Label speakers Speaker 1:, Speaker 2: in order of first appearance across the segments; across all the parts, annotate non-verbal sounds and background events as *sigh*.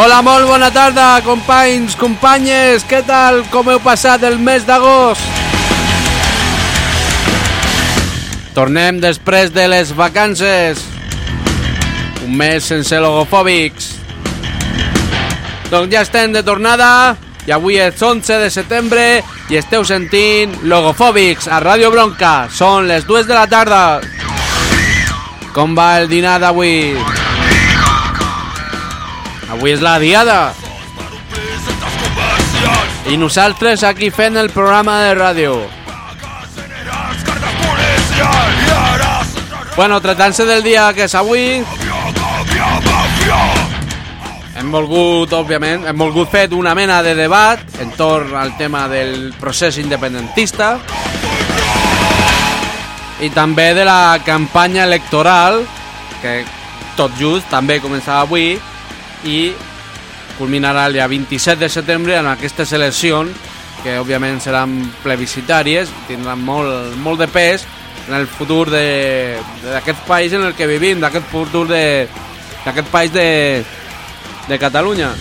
Speaker 1: Hola, molt bona tarda, companys, companyes, què tal, com heu passat el mes d'agost? Tornem després de les vacances, un mes sense logofòbics. Doncs ja estem de tornada i avui és 11 de setembre i esteu sentint Logofòbics a Ràdio Bronca. Són les 2 de la tarda. Com va el dinar d'avui? Avui és la diada. I nosaltres aquí fent el programa de ràdio. Bueno, tratant-se del dia que és avui, hem volgut, òbviament, hem volgut fer una mena de debat entorn al tema del procés independentista i també de la campanya electoral que tot just també començava avui i culminarà el dia 27 de setembre en aquestes eleccions que òbviament seran plebiscitàries tindran molt, molt de pes en el futur d'aquest país en el que vivim, d'aquest futur d'aquest país de, de Catalunya.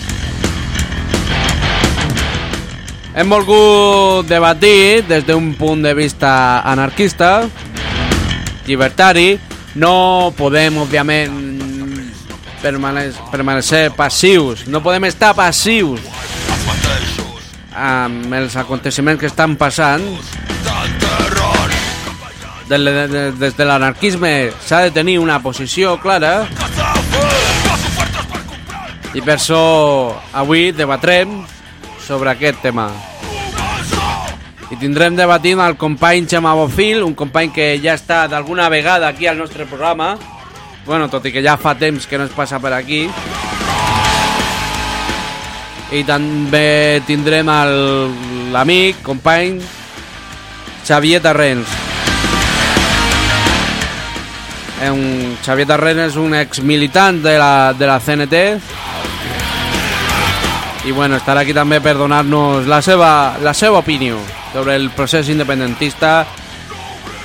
Speaker 1: Hem volgut debatir des d'un punt de vista anarquista, llibertari, no podem, òbviament, permane permanecer passius, no podem estar passius amb els aconteciments que estan passant. De, de, des de l'anarquisme s'ha de tenir una posició clara i per això avui debatrem sobre aquest tema. I tindrem debatint el company Xema Bofil, un company que ja està d'alguna vegada aquí al nostre programa, bueno, tot i que ja fa temps que no es passa per aquí. I també tindrem l'amic, company, Xavier Tarrens. Eh, Un, Xavier Tarrens és un exmilitant de la, de la CNT i bueno, estarà aquí també per donar-nos la seva, la seva opinió sobre el procés independentista,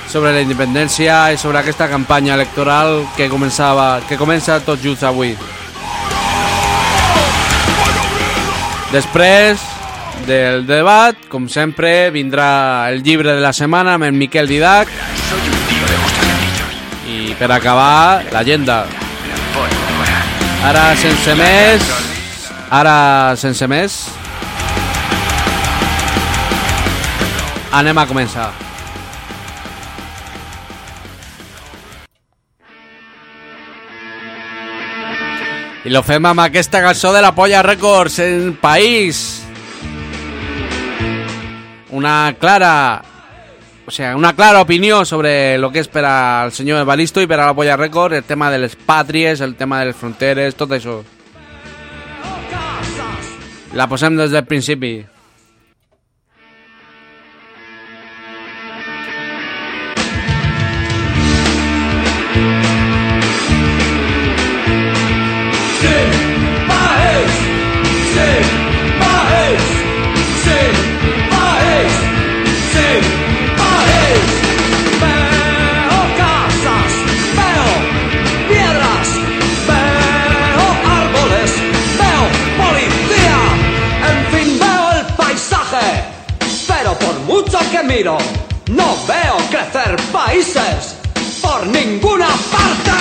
Speaker 1: sobre la independència i sobre aquesta campanya electoral que començava que comença tot just avui. Després del debat, com sempre, vindrà el llibre de la setmana amb el Miquel Didac i per acabar, l'agenda. Ara sense més, ara sense més, anem a començar. I lo fem amb aquesta cançó de la Polla Records en País. Una clara... O sea, una clara opinió sobre lo que és per al senyor Evaristo i per a la Polla Records, el tema de les pàtries, el tema de les fronteres, tot això. La posem des del principi.
Speaker 2: Miro, no veo crecer países por ninguna parte.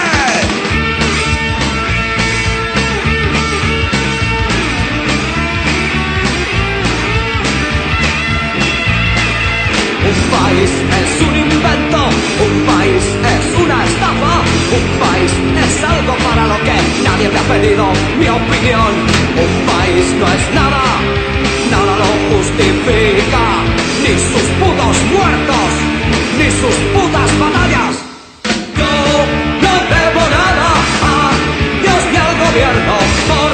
Speaker 2: Un país es un invento, un país es una estafa, un país es algo para lo que nadie me ha pedido mi opinión. Un país no es nada, nada lo justifica, ni sus putos muertos, ni sus putas batallas. Yo no debo nada a Dios ni al gobierno por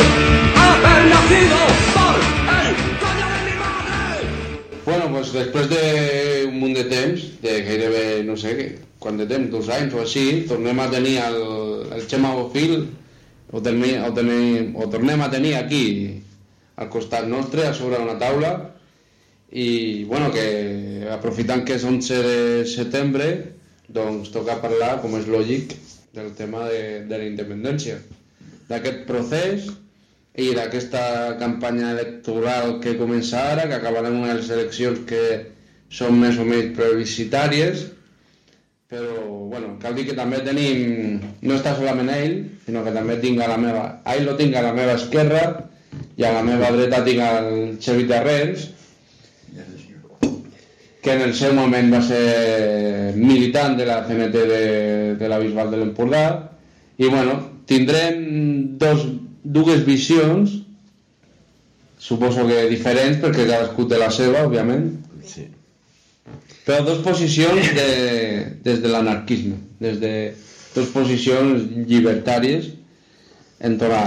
Speaker 2: haber nacido por el coño de mi madre.
Speaker 3: Bueno, doncs després d'un munt de temps, de gairebé, no sé, quant de temps, dos anys o així, tornem a tenir el, el Xema Bofil, o, tenim, o, tenim, tornem a tenir aquí, al costat nostre, a sobre una taula, i bueno, que aprofitant que és 11 de setembre, doncs toca parlar, com és lògic, del tema de, de la independència, d'aquest procés i d'aquesta campanya electoral que comença ara, que acabarà amb unes eleccions que són més o menys plebiscitàries, però bueno, cal dir que també tenim, no està solament ell, sinó que també tinc a la meva, ell lo tinc a la meva esquerra i a la meva dreta tinc el Xevi Terrens, que en el seu moment va ser militant de la CNT de, de la Bisbal de l'Empordà, i bueno, tindrem dos, dues visions, suposo que diferents, perquè cadascú té la seva, òbviament,
Speaker 4: Sí.
Speaker 3: però dos posicions de, des de l'anarquisme, des de dos posicions llibertàries entorn a,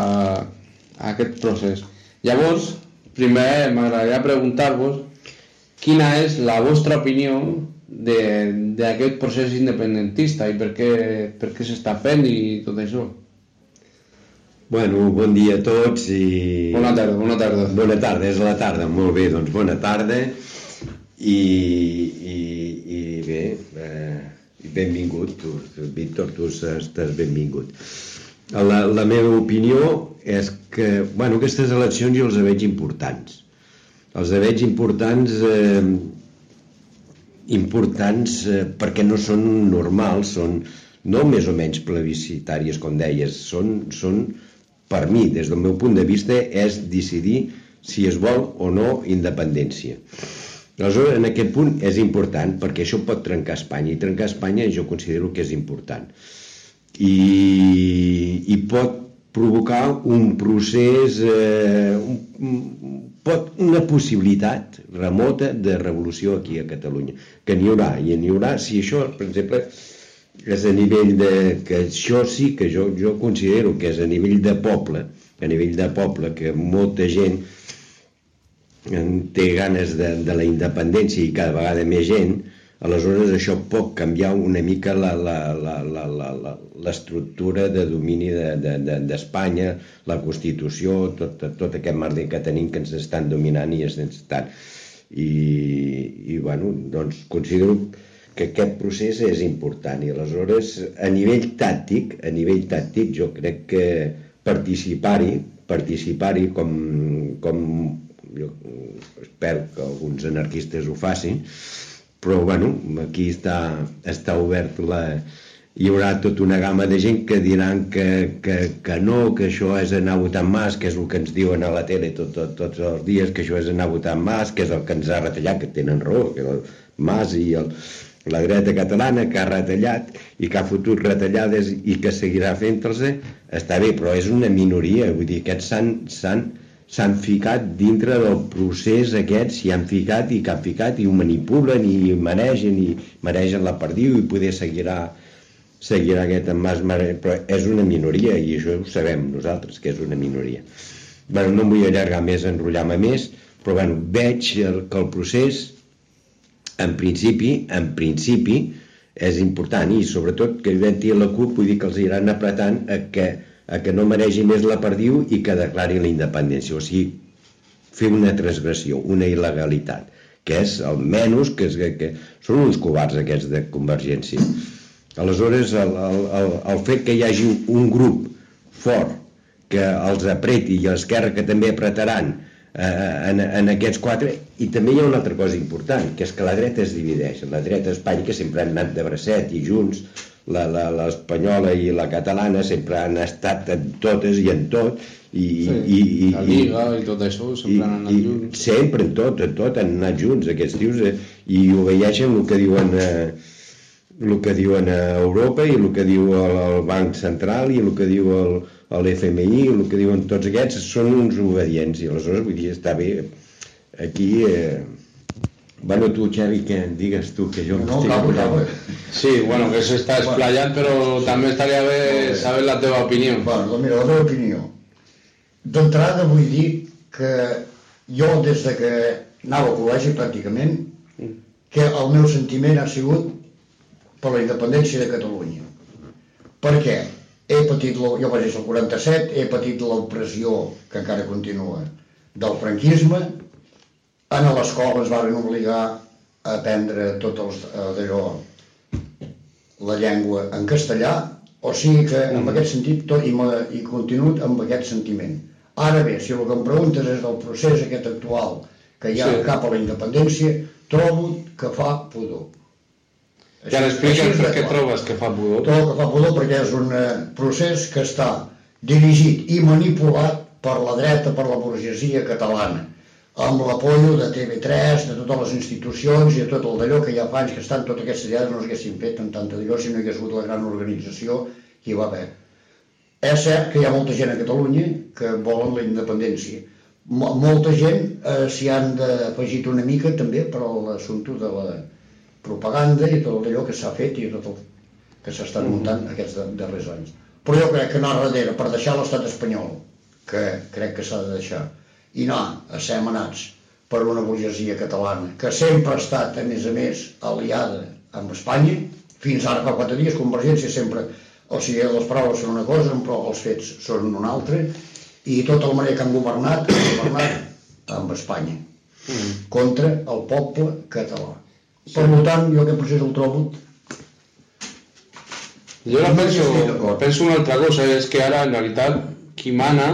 Speaker 3: a aquest procés. Llavors, primer m'agradaria preguntar-vos quina és la vostra opinió d'aquest procés independentista i per què, per què s'està fent i tot això.
Speaker 4: Bueno, bon dia a tots i...
Speaker 3: Bona tarda, bona tarda.
Speaker 4: Bona tarda, és la tarda, molt bé, doncs bona tarda i, i, i bé, eh, benvingut, tu, Víctor, tu estàs benvingut. La, la meva opinió és que, bueno, aquestes eleccions jo els veig importants. Els veig importants eh, importants eh, perquè no són normals, són no més o menys plebiscitàries, com deies, són, són per mi, des del meu punt de vista, és decidir si es vol o no independència. Aleshores, en aquest punt és important perquè això pot trencar Espanya i trencar Espanya jo considero que és important i, i pot provocar un procés eh, un, un- pot, una possibilitat remota de revolució aquí a Catalunya que n'hi haurà, i n'hi haurà si això, per exemple és a nivell de... que això sí que jo, jo considero que és a nivell de poble a nivell de poble que molta gent en- té ganes de, de la independència i cada vegada més gent, aleshores això pot canviar una mica l'estructura de domini d'Espanya, de, de, d'Espanya, la Constitució, tot, tot aquest merder que tenim que ens estan dominant i ens estan... I, i bueno, doncs considero que aquest procés és important. I aleshores a nivell tàctic, a nivell tàctic jo crec que participar-hi, participar-hi com, com jo espero que alguns anarquistes ho facin, però bueno, aquí està, està obert la... Hi haurà tota una gamma de gent que diran que, que, que no, que això és anar votant Mas, que és el que ens diuen a la tele tot, tot, tots els dies, que això és anar votant Mas, que és el que ens ha retallat, que tenen raó, que el Mas i el, la dreta catalana que ha retallat i que ha fotut retallades i que seguirà fent-los, està bé, però és una minoria, vull dir, aquests s'han s'han ficat dintre del procés aquest, s'hi han ficat i que han ficat i ho manipulen i manegen i manegen la perdiu i poder seguirà seguirà aquest Mas però és una minoria i això ho sabem nosaltres que és una minoria. Bueno, no em vull allargar més, enrotllar-me més però bueno, veig que el procés en principi, en principi és important i sobretot que a la CUP vull dir que els iran apretant a que, a que no mereixi més la perdiu i que declari la independència, o sigui fer una transgressió, una il·legalitat que és el menys que, és, que, que són uns covards aquests de Convergència. Aleshores el, el, el, el fet que hi hagi un grup fort que els apreti i l'esquerra que també apretaran eh, en, en aquests quatre i també hi ha una altra cosa important que és que la dreta es divideix. La dreta a Espanya que sempre han anat de bracet i junts l'espanyola i la catalana sempre han estat en totes i en tot i,
Speaker 3: Sí,
Speaker 4: i, i,
Speaker 3: la Lliga i tot això, sempre han anat junts.
Speaker 4: sempre en tot, en tot han anat junts aquests tios eh, i obeeixen el que diuen eh, el que diuen a Europa i el que diu el, el Banc Central i el que diu l'FMI, el que diuen tots aquests són uns obedients i aleshores vull dir, està bé aquí eh... bueno tu Xavi que digues tu que jo
Speaker 5: No, acabo,
Speaker 4: apurant.
Speaker 5: acabo.
Speaker 3: Sí, bueno, que s'està explayant, però també estaria bé saber la teva opinió.
Speaker 5: Bueno, doncs mira, la meva opinió. D'entrada vull dir que jo des de que anava al col·legi pràcticament, que el meu sentiment ha sigut per la independència de Catalunya. Per què? He patit, la- jo vaig néixer el 47, he patit l'opressió, que encara continua, del franquisme, en l'escola ens van obligar a aprendre tot els, eh, d'allò, la llengua en castellà, o sigui que en aquest sentit tot, i, i continuo amb aquest sentiment. Ara bé, si el que em preguntes és del procés aquest actual que hi ha
Speaker 3: Sí.
Speaker 5: cap a la independència, trobo que fa pudor. Així és
Speaker 3: per
Speaker 5: de
Speaker 3: què trobes que fa pudor.
Speaker 5: El que fa pudor perquè és un eh, procés que està dirigit i manipulat per la dreta, per la burgesia catalana, amb l'apollo de TV3, de totes les institucions i de tot el d'allò que ja fa anys que estan totes aquestes idees no s'haguessin fet amb tanta d'allò si no hi hagués hagut la gran organització que hi va haver. És cert que hi ha molta gent a Catalunya que volen la independència. Mo- Molta gent eh, s'hi han afegit una mica també per l'assumpte de la propaganda i tot allò que s'ha fet i tot el que s'estan muntant aquests darrers anys. Però jo crec que anar darrere per deixar l'estat espanyol, que crec que s'ha de deixar, i anar a ser amenats per una burgesia catalana, que sempre ha estat, a més a més, aliada amb Espanya, fins ara fa quatre dies, Convergència sempre, o sigui, les paraules són una cosa, però els fets són una altra, i tota la manera que han governat, han governat amb Espanya, contra el poble català. Per tant, jo aquest procés el trobo
Speaker 3: Jo la
Speaker 5: No
Speaker 3: penso, penso una altra cosa, és que ara en realitat qui mana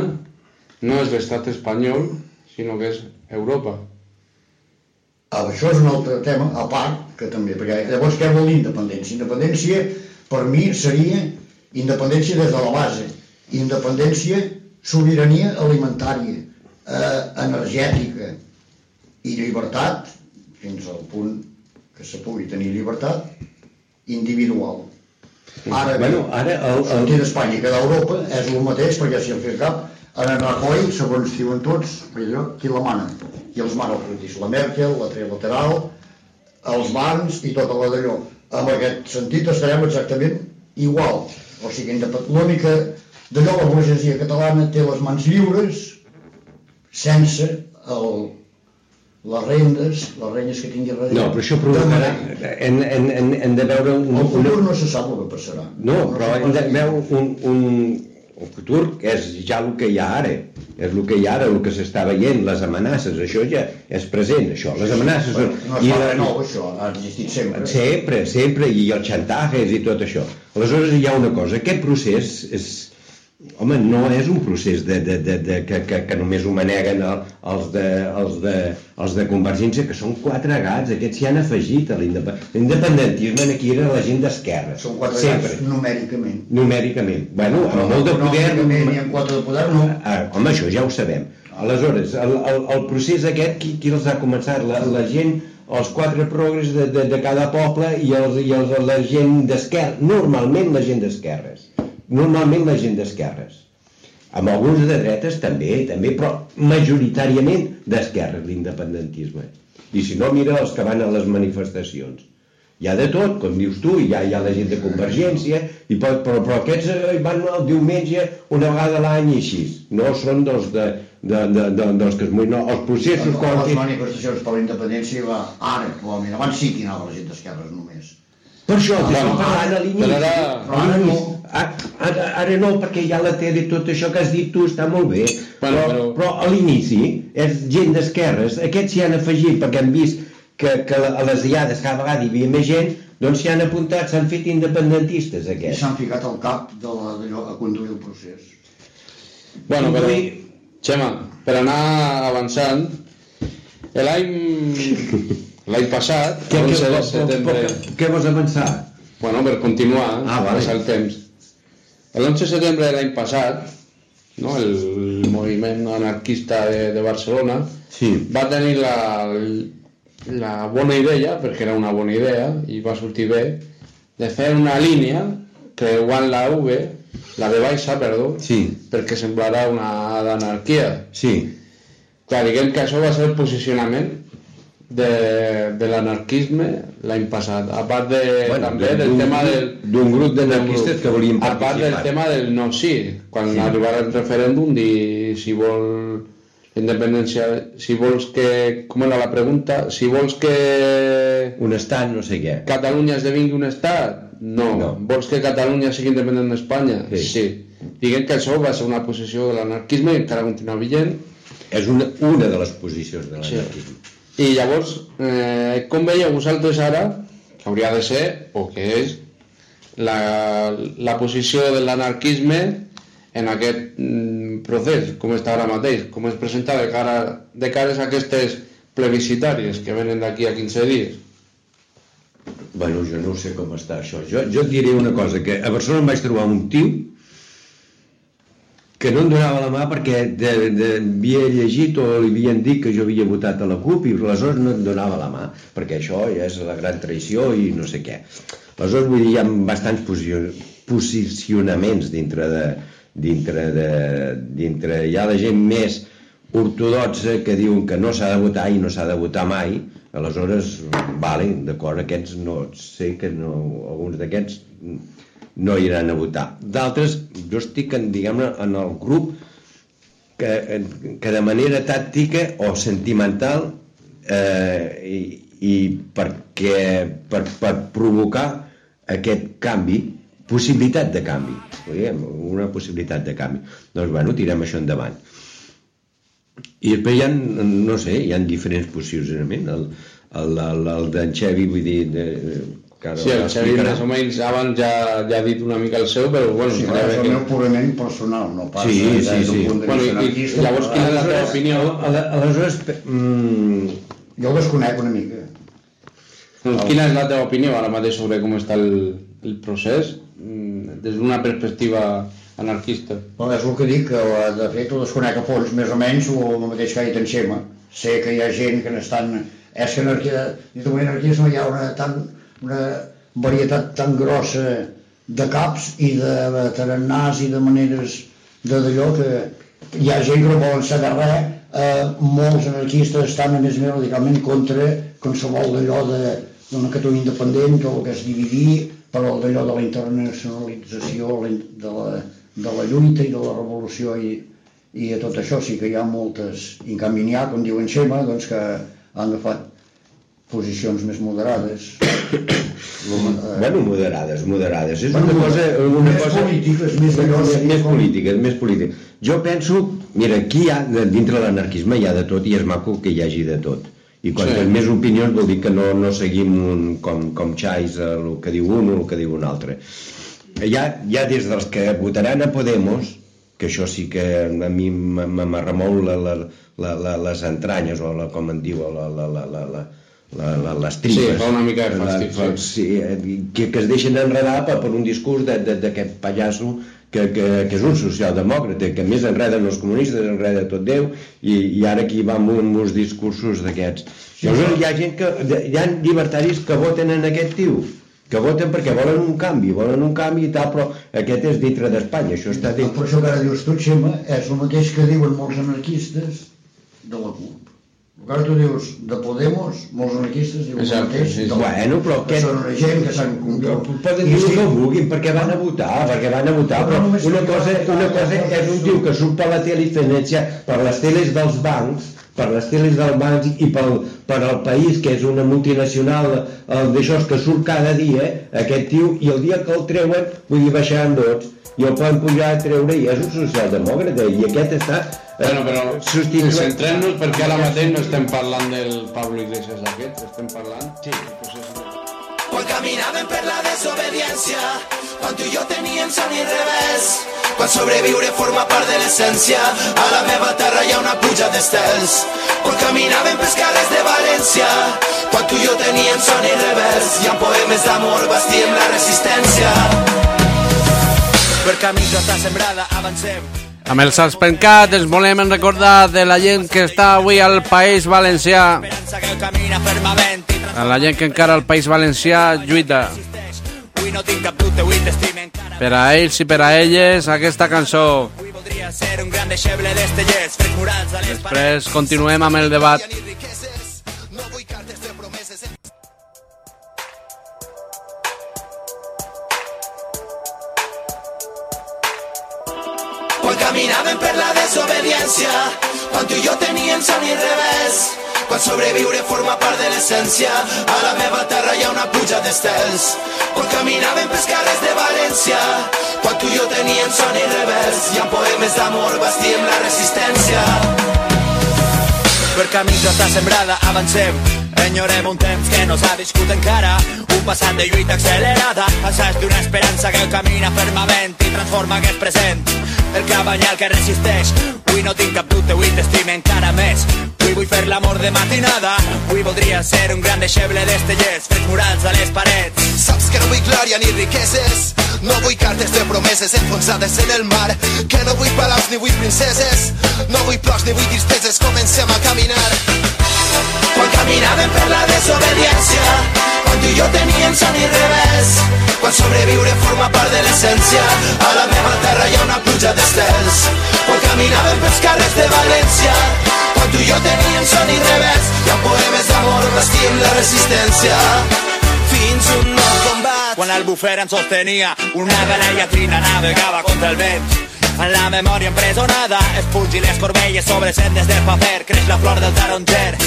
Speaker 3: no és l'estat espanyol, sinó que és Europa.
Speaker 5: Ah, això és un altre tema, a part, que també, perquè llavors què vol dir independència? Independència, per mi, seria independència des de la base, independència, sobirania alimentària, eh, energètica i llibertat, fins al punt que se pugui tenir llibertat, individual. Ara,
Speaker 4: Bueno, ara el- el-
Speaker 5: sortir d'Espanya i quedar a Europa és el mateix, perquè si el fes cap, en el Rajoy, segons diuen tots, allò, qui la mana? Qui els mana els polítics? La Merkel, la trilateral, els bancs i tot allò d'allò. En aquest sentit estarem exactament igual. O sigui, l'única d'allò la burgesia catalana té les mans lliures sense el, les rendes, les rendes que tingui darrere.
Speaker 4: no, però això provocarà hem, hem, hem, hem de veure un,
Speaker 5: El futur
Speaker 4: una,
Speaker 5: no se sap el que passarà.
Speaker 4: No, però
Speaker 5: se
Speaker 4: hem de veure un, un, un futur que és ja el que hi ha ara. És el que hi ha ara, el que s'està veient, les amenaces, això ja és present, això. Les amenaces són...
Speaker 5: No es
Speaker 4: i la-
Speaker 5: nou, això, ha existit sempre.
Speaker 4: Sempre, sempre, i els xantatges i tot això. Aleshores hi ha una cosa, aquest procés és... Home, no és un procés de, de, de, de, que, que, que només ho maneguen el, els, de, els, de, els de Convergència, que són quatre gats, aquests s'hi han afegit a l'independ- l'independentisme, aquí era la gent d'esquerra.
Speaker 5: Són quatre
Speaker 4: sempre,
Speaker 5: gats numèricament.
Speaker 4: numèricament. Bueno, amb molt de poder...
Speaker 5: I en quatre de poder, no.
Speaker 4: Ah, home, això ja ho sabem. Aleshores, el, el, el procés aquest, qui, qui els ha començat? La, la gent, els quatre progres de, de, de cada poble i, els, i els, la gent d'esquerra, normalment la gent d'esquerres. Normalment la gent d'esquerres. Amb alguns de dretes també, també, però majoritàriament d'esquerres l'independentisme. I si no, mira els que van a les manifestacions. Hi ha de tot, com dius tu, hi ha, hi ha la gent de Convergència, i pot, però, però aquests eh, van el diumenge una vegada a l'any i així. No són dels, de, de, de, de, dels que es mullen. No, els processos...
Speaker 5: A
Speaker 4: quan
Speaker 5: les manifestacions per la independència va ara, actualment. Abans sí que hi anava la gent d'esquerres només.
Speaker 4: Per això,
Speaker 5: Ah,
Speaker 4: t'estic
Speaker 5: bueno,
Speaker 4: parlant a l'inici.
Speaker 3: però ara-
Speaker 5: ara no.
Speaker 4: Ara, ara no, perquè hi ha la tele i tot això que has dit tu està molt bé,
Speaker 3: Bueno,
Speaker 4: però,
Speaker 3: però-
Speaker 4: però a l'inici és gent d'esquerres, aquests s'hi han afegit perquè han vist que, que a les diades cada vegada hi havia més gent, doncs s'hi han apuntat, s'han fet independentistes
Speaker 5: I
Speaker 4: aquests.
Speaker 5: s'han ficat al cap de la, d'allò a conduir el procés.
Speaker 3: Bueno, però... Xema, per anar avançant, l'any *laughs* l'any passat,
Speaker 4: Què,
Speaker 3: el
Speaker 4: què,
Speaker 3: 11 de
Speaker 4: què,
Speaker 3: setembre...
Speaker 4: què, vols avançar?
Speaker 3: Bueno, per continuar,
Speaker 4: Ah, vale.
Speaker 3: el temps. El 11 de setembre de l'any passat, no, el moviment anarquista de, de Barcelona
Speaker 4: Sí.
Speaker 3: va tenir la, la bona idea, perquè era una bona idea i va sortir bé, de fer una línia creuant la V, la de baixa, perdó,
Speaker 4: Sí,
Speaker 3: perquè semblarà una d'anarquia.
Speaker 4: sí.
Speaker 3: Clar, diguem que això va ser el posicionament de, de l'anarquisme l'any passat, a part de,
Speaker 4: Bueno,
Speaker 3: també del tema del...
Speaker 4: d'un grup d'anarquistes que volien
Speaker 3: A part del
Speaker 4: participar.
Speaker 3: tema del no sí, quan
Speaker 4: Sí.
Speaker 3: sí. arribarà el referèndum, dir si vol independència, si vols que... Com era la pregunta? Si vols que
Speaker 4: Un estat, no sé què.
Speaker 3: Catalunya esdevingui un estat? No.
Speaker 4: No.
Speaker 3: Vols que Catalunya sigui independent d'Espanya?
Speaker 4: Sí.
Speaker 3: sí. Diguem que això va ser una posició de l'anarquisme i encara continua vigent.
Speaker 4: És una, una de les posicions de l'anarquisme.
Speaker 3: I llavors, eh, com veieu vosaltres ara, que hauria de ser, o que és, la, la posició de l'anarquisme en aquest mm, procés, com està ara mateix, com es presenta de cara, de cares a aquestes plebiscitàries que venen d'aquí a 15 dies.
Speaker 4: Bueno, jo no sé com està això. Jo, jo et diré una cosa, que a Barcelona em vaig trobar un tio que no em donava la mà perquè de, de, havia llegit o li havien dit que jo havia votat a la CUP i aleshores no em donava la mà, perquè això ja és la gran traïció i no sé què. Aleshores, vull dir, hi ha bastants posicionaments dintre de, dintre de, dintre, hi ha la gent més ortodoxa que diuen que no s'ha de votar i no s'ha de votar mai, aleshores, vale, d'acord, aquests no, sé que no, alguns d'aquests no iran a votar. D'altres, jo estic, en, diguem-ne, en el grup que, que de manera tàctica o sentimental eh, i, i perquè, per, per provocar aquest canvi, possibilitat de canvi, diguem, una possibilitat de canvi. Doncs, bueno, tirem això endavant. I després hi ha, no sé, hi ha diferents posicionaments. El, el, el, el d'en Xevi, vull dir, de, que ara
Speaker 3: Sí, el Xavi
Speaker 4: explicarà.
Speaker 3: més o menys abans ja, ja ha dit una mica el seu, però bueno,
Speaker 5: Sí, clar, és el
Speaker 3: que...
Speaker 5: meu purament personal, no pas
Speaker 4: Sí, sí, sí.
Speaker 5: punt de
Speaker 3: Bueno,
Speaker 5: vista
Speaker 3: i- i llavors quina és la teva opinió?
Speaker 4: Aleshores, mm,
Speaker 5: Jo el desconec una mica.
Speaker 3: Doncs quina és la teva opinió ara mateix sobre com està el, el procés mm, des d'una perspectiva anarquista?
Speaker 5: Bueno, és el que dic, que de fet ho desconec a fons, més o menys el mateix que ha dit en Xema. Sé que hi ha gent que n'estan... És que anarquia, dit d'un anarquisme hi ha una, tan, una varietat tan grossa de caps i de tarannàs i de maneres de d'allò que hi ha gent que no volen saber res, eh, molts anarquistes estan a més o menys radicalment contra qualsevol d'allò d'una Catalunya independent o que és dividir, però d'allò de la internacionalització de la, de la lluita i de la revolució i, i a tot això sí que hi ha moltes, i en canvi n'hi ha, com diuen Xema, doncs que han agafat posicions més moderades. *coughs* Eh,
Speaker 4: bueno, moderades, moderades. És
Speaker 5: Bueno,
Speaker 4: una cosa... Una
Speaker 5: més
Speaker 4: cosa
Speaker 5: polítiques, més
Speaker 4: més, més polítiques, més polítiques. Jo penso, mira, aquí hi ha, dintre de l'anarquisme hi ha de tot i és maco que hi hagi de tot. I quan
Speaker 3: Sí.
Speaker 4: més opinions vol dir que no, no seguim un, com, com xais eh, el que diu un o el que diu un altre. Hi ha, hi ha des dels que votaran a Podemos, que això sí que a mi me remou la, la, la, la, les entranyes, o la, com en diu, la, la, la, la, la, la, la, les tripes.
Speaker 3: Sí, fa una mica de fàstic,
Speaker 4: La-
Speaker 3: sí.
Speaker 4: sí, eh, que, que es deixen enredar per, per un discurs d'aquest pallasso que, que, que és un socialdemòcrata, que més enreden els comunistes, enreda tot Déu, i, i ara aquí va amb, un- amb uns discursos d'aquests. Llavors hi ha gent que, hi ha llibertaris que voten en aquest tio, que voten perquè volen un canvi, volen un canvi i tal, però aquest és dintre d'Espanya, això està
Speaker 5: Per
Speaker 4: dintre...
Speaker 5: això que ara dius tu, Xema, és el mateix que diuen molts anarquistes de la CUP. Ara tu dius de Podemos, molts anarquistes diuen
Speaker 3: Exacte,
Speaker 5: el mateix.
Speaker 3: sí, sí.
Speaker 4: Bueno, però
Speaker 5: que
Speaker 4: aquest-
Speaker 5: són una gent que s'han comprat.
Speaker 4: Poden dir el que vulguin perquè van a votar, perquè van a votar, però una cosa, una cosa és un tio que surt per la tele i fenència per les teles dels bancs, per les teles dels i pel, per al país, que és una multinacional eh, d'això que surt cada dia, aquest tio, i el dia que el treuen, vull dir, baixaran tots, i el poden pujar a treure, i és un socialdemòcrata, i aquest està eh,
Speaker 3: Bueno, però
Speaker 4: substituint...
Speaker 3: centrem-nos perquè ara mateix no estem parlant del Pablo Iglesias aquest, estem parlant... Sí. Del procés...
Speaker 2: Juega
Speaker 6: caminàvem per la desobediència, quan tu i jo teníem son i revés, quan sobreviure forma part de l'essència, a la meva terra hi ha una puja d'estels, quan caminàvem pels carrers de València, quan tu i jo teníem son i revés, i amb poemes d'amor bastíem la resistència. Per camins d'alta sembrada avancem,
Speaker 1: Amb el Sals Pencat ens volem recordar de la gent que està avui al País Valencià, a la gent que encara al País Valencià lluita. Per a ells i per a elles, aquesta cançó. Després continuem amb el debat.
Speaker 6: Quan caminàvem per la desobediència, quan tu i jo teníem son i revés, quan sobreviure forma part de l'essència, a la meva terra hi ha una puja d'estels. Quan caminàvem pels carrers de València, quan tu i jo teníem son i revés, i amb poemes d'amor bastíem la resistència. Per camins d'estar sembrada avancem. Enyorem un temps que no s'ha viscut encara. Un passat de lluita accelerada Assaig d'una esperança que camina fermament I transforma aquest present. El cabanyal que resisteix Avui no tinc cap dubte, avui t'estime encara més Avui vull fer l'amor de matinada. Avui voldria ser un gran deixeble d'estellers Fets murals a les parets. Saps que no vull glòria ni riqueses. No vull cartes de promeses enfonsades en el mar. Que no vull palaus ni vull princeses. No vull plors ni vull tristeses Comencem a caminar. Quan caminàvem per la desobediència Quan tu i jo teníem son i revés Quan sobreviure forma part de l'essència A la meva terra hi ha una pluja d'estels. Quan caminàvem pels carrers de València Quan tu i jo teníem son i revés I amb poemes d'amor vestim la resistència fins un nou combat. Quan el bufer ens sostenia, una galella trina navegava contra el vent. En la memòria empresonada, espuig i les corbelles sobre sendes de paper, creix la flor del taronger.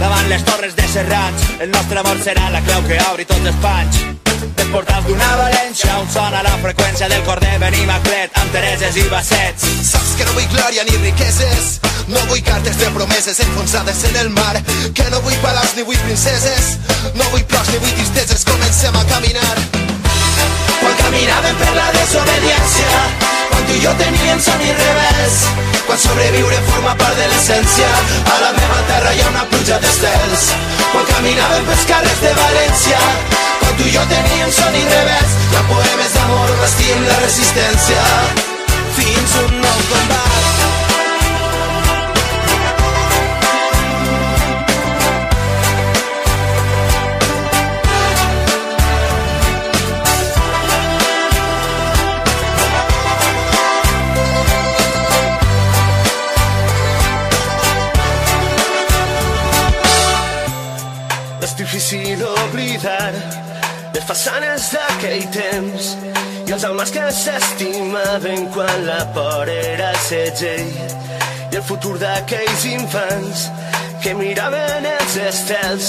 Speaker 6: Davant les torres de Serrans, el nostre amor serà la clau que obri tots els panys. Dels portals d'una València on sona la freqüència del cor de Benimaclet amb Tereses i Bassets. Saps que no vull glòria ni riqueses, no vull cartes de promeses enfonsades en el mar, que no vull palaus ni vull princeses, no vull plors ni vull tristeses, comencem a caminar. Quan caminàvem per la desobediència, quan tu i jo teníem son i revés, quan sobreviure forma part de l'essència, a la meva terra hi ha una pluja d'estels. Quan caminàvem pels carrers de València, quan tu i jo teníem son i revés, i amb poemes d'amor vestim la resistència. Fins un nou combat.
Speaker 7: Difícil oblidar les façanes d'aquell temps i els homes que s'estimaven quan la por era segell i el futur d'aquells infants que miraven els estels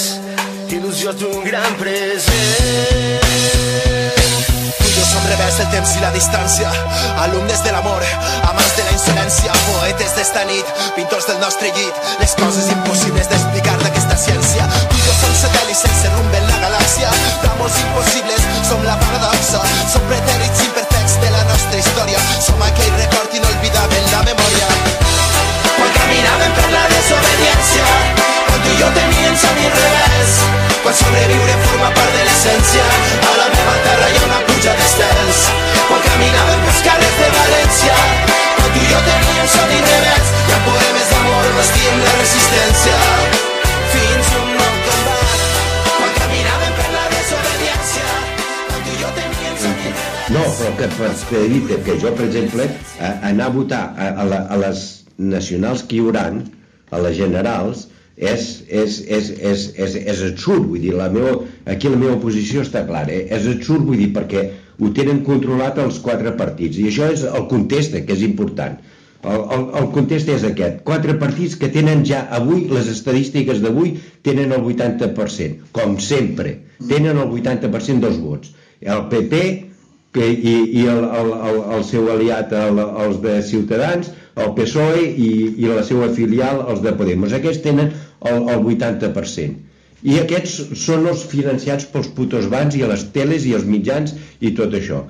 Speaker 7: il·lusió d'un gran present
Speaker 6: jo som revers del temps i la distància, alumnes de l'amor, amants de la insolència, poetes d'esta nit, pintors del nostre llit, les coses impossibles d'explicar d'aquesta ciència. Som satèl·lits sense rumb en la galàxia, d'amors impossibles, som la paradoxa, som pretèrits imperfects de la nostra història, som aquell record inolvidable en la memòria. Quan caminàvem per la desobediència, quan tu i jo teníem son i revés, quan sobreviure forma part de l'essència, a la meva terra hi ha una pluja d'estels. Quan caminàvem pels carrers de València, quan tu i jo teníem son i revés, i amb poemes d'amor vestíem la resistència.
Speaker 4: No, però que per dir que jo, per exemple, a, anar a votar a, a, la, a les nacionals que hi haurà, a les generals, és, és, és, és, és, és absurd, vull dir, la meva, aquí la meva posició està clara, eh? és absurd, vull dir, perquè ho tenen controlat els quatre partits, i això és el context, que és important. El, el, el context és aquest, quatre partits que tenen ja avui, les estadístiques d'avui, tenen el 80%, com sempre, tenen el 80% dels vots. El PP que, i, i el, el, el, el seu aliat, el, els de Ciutadans, el PSOE i, i la seva filial, els de Podemos. Aquests tenen el, el 80%. I aquests són els financiats pels putos bans i a les teles i els mitjans i tot això.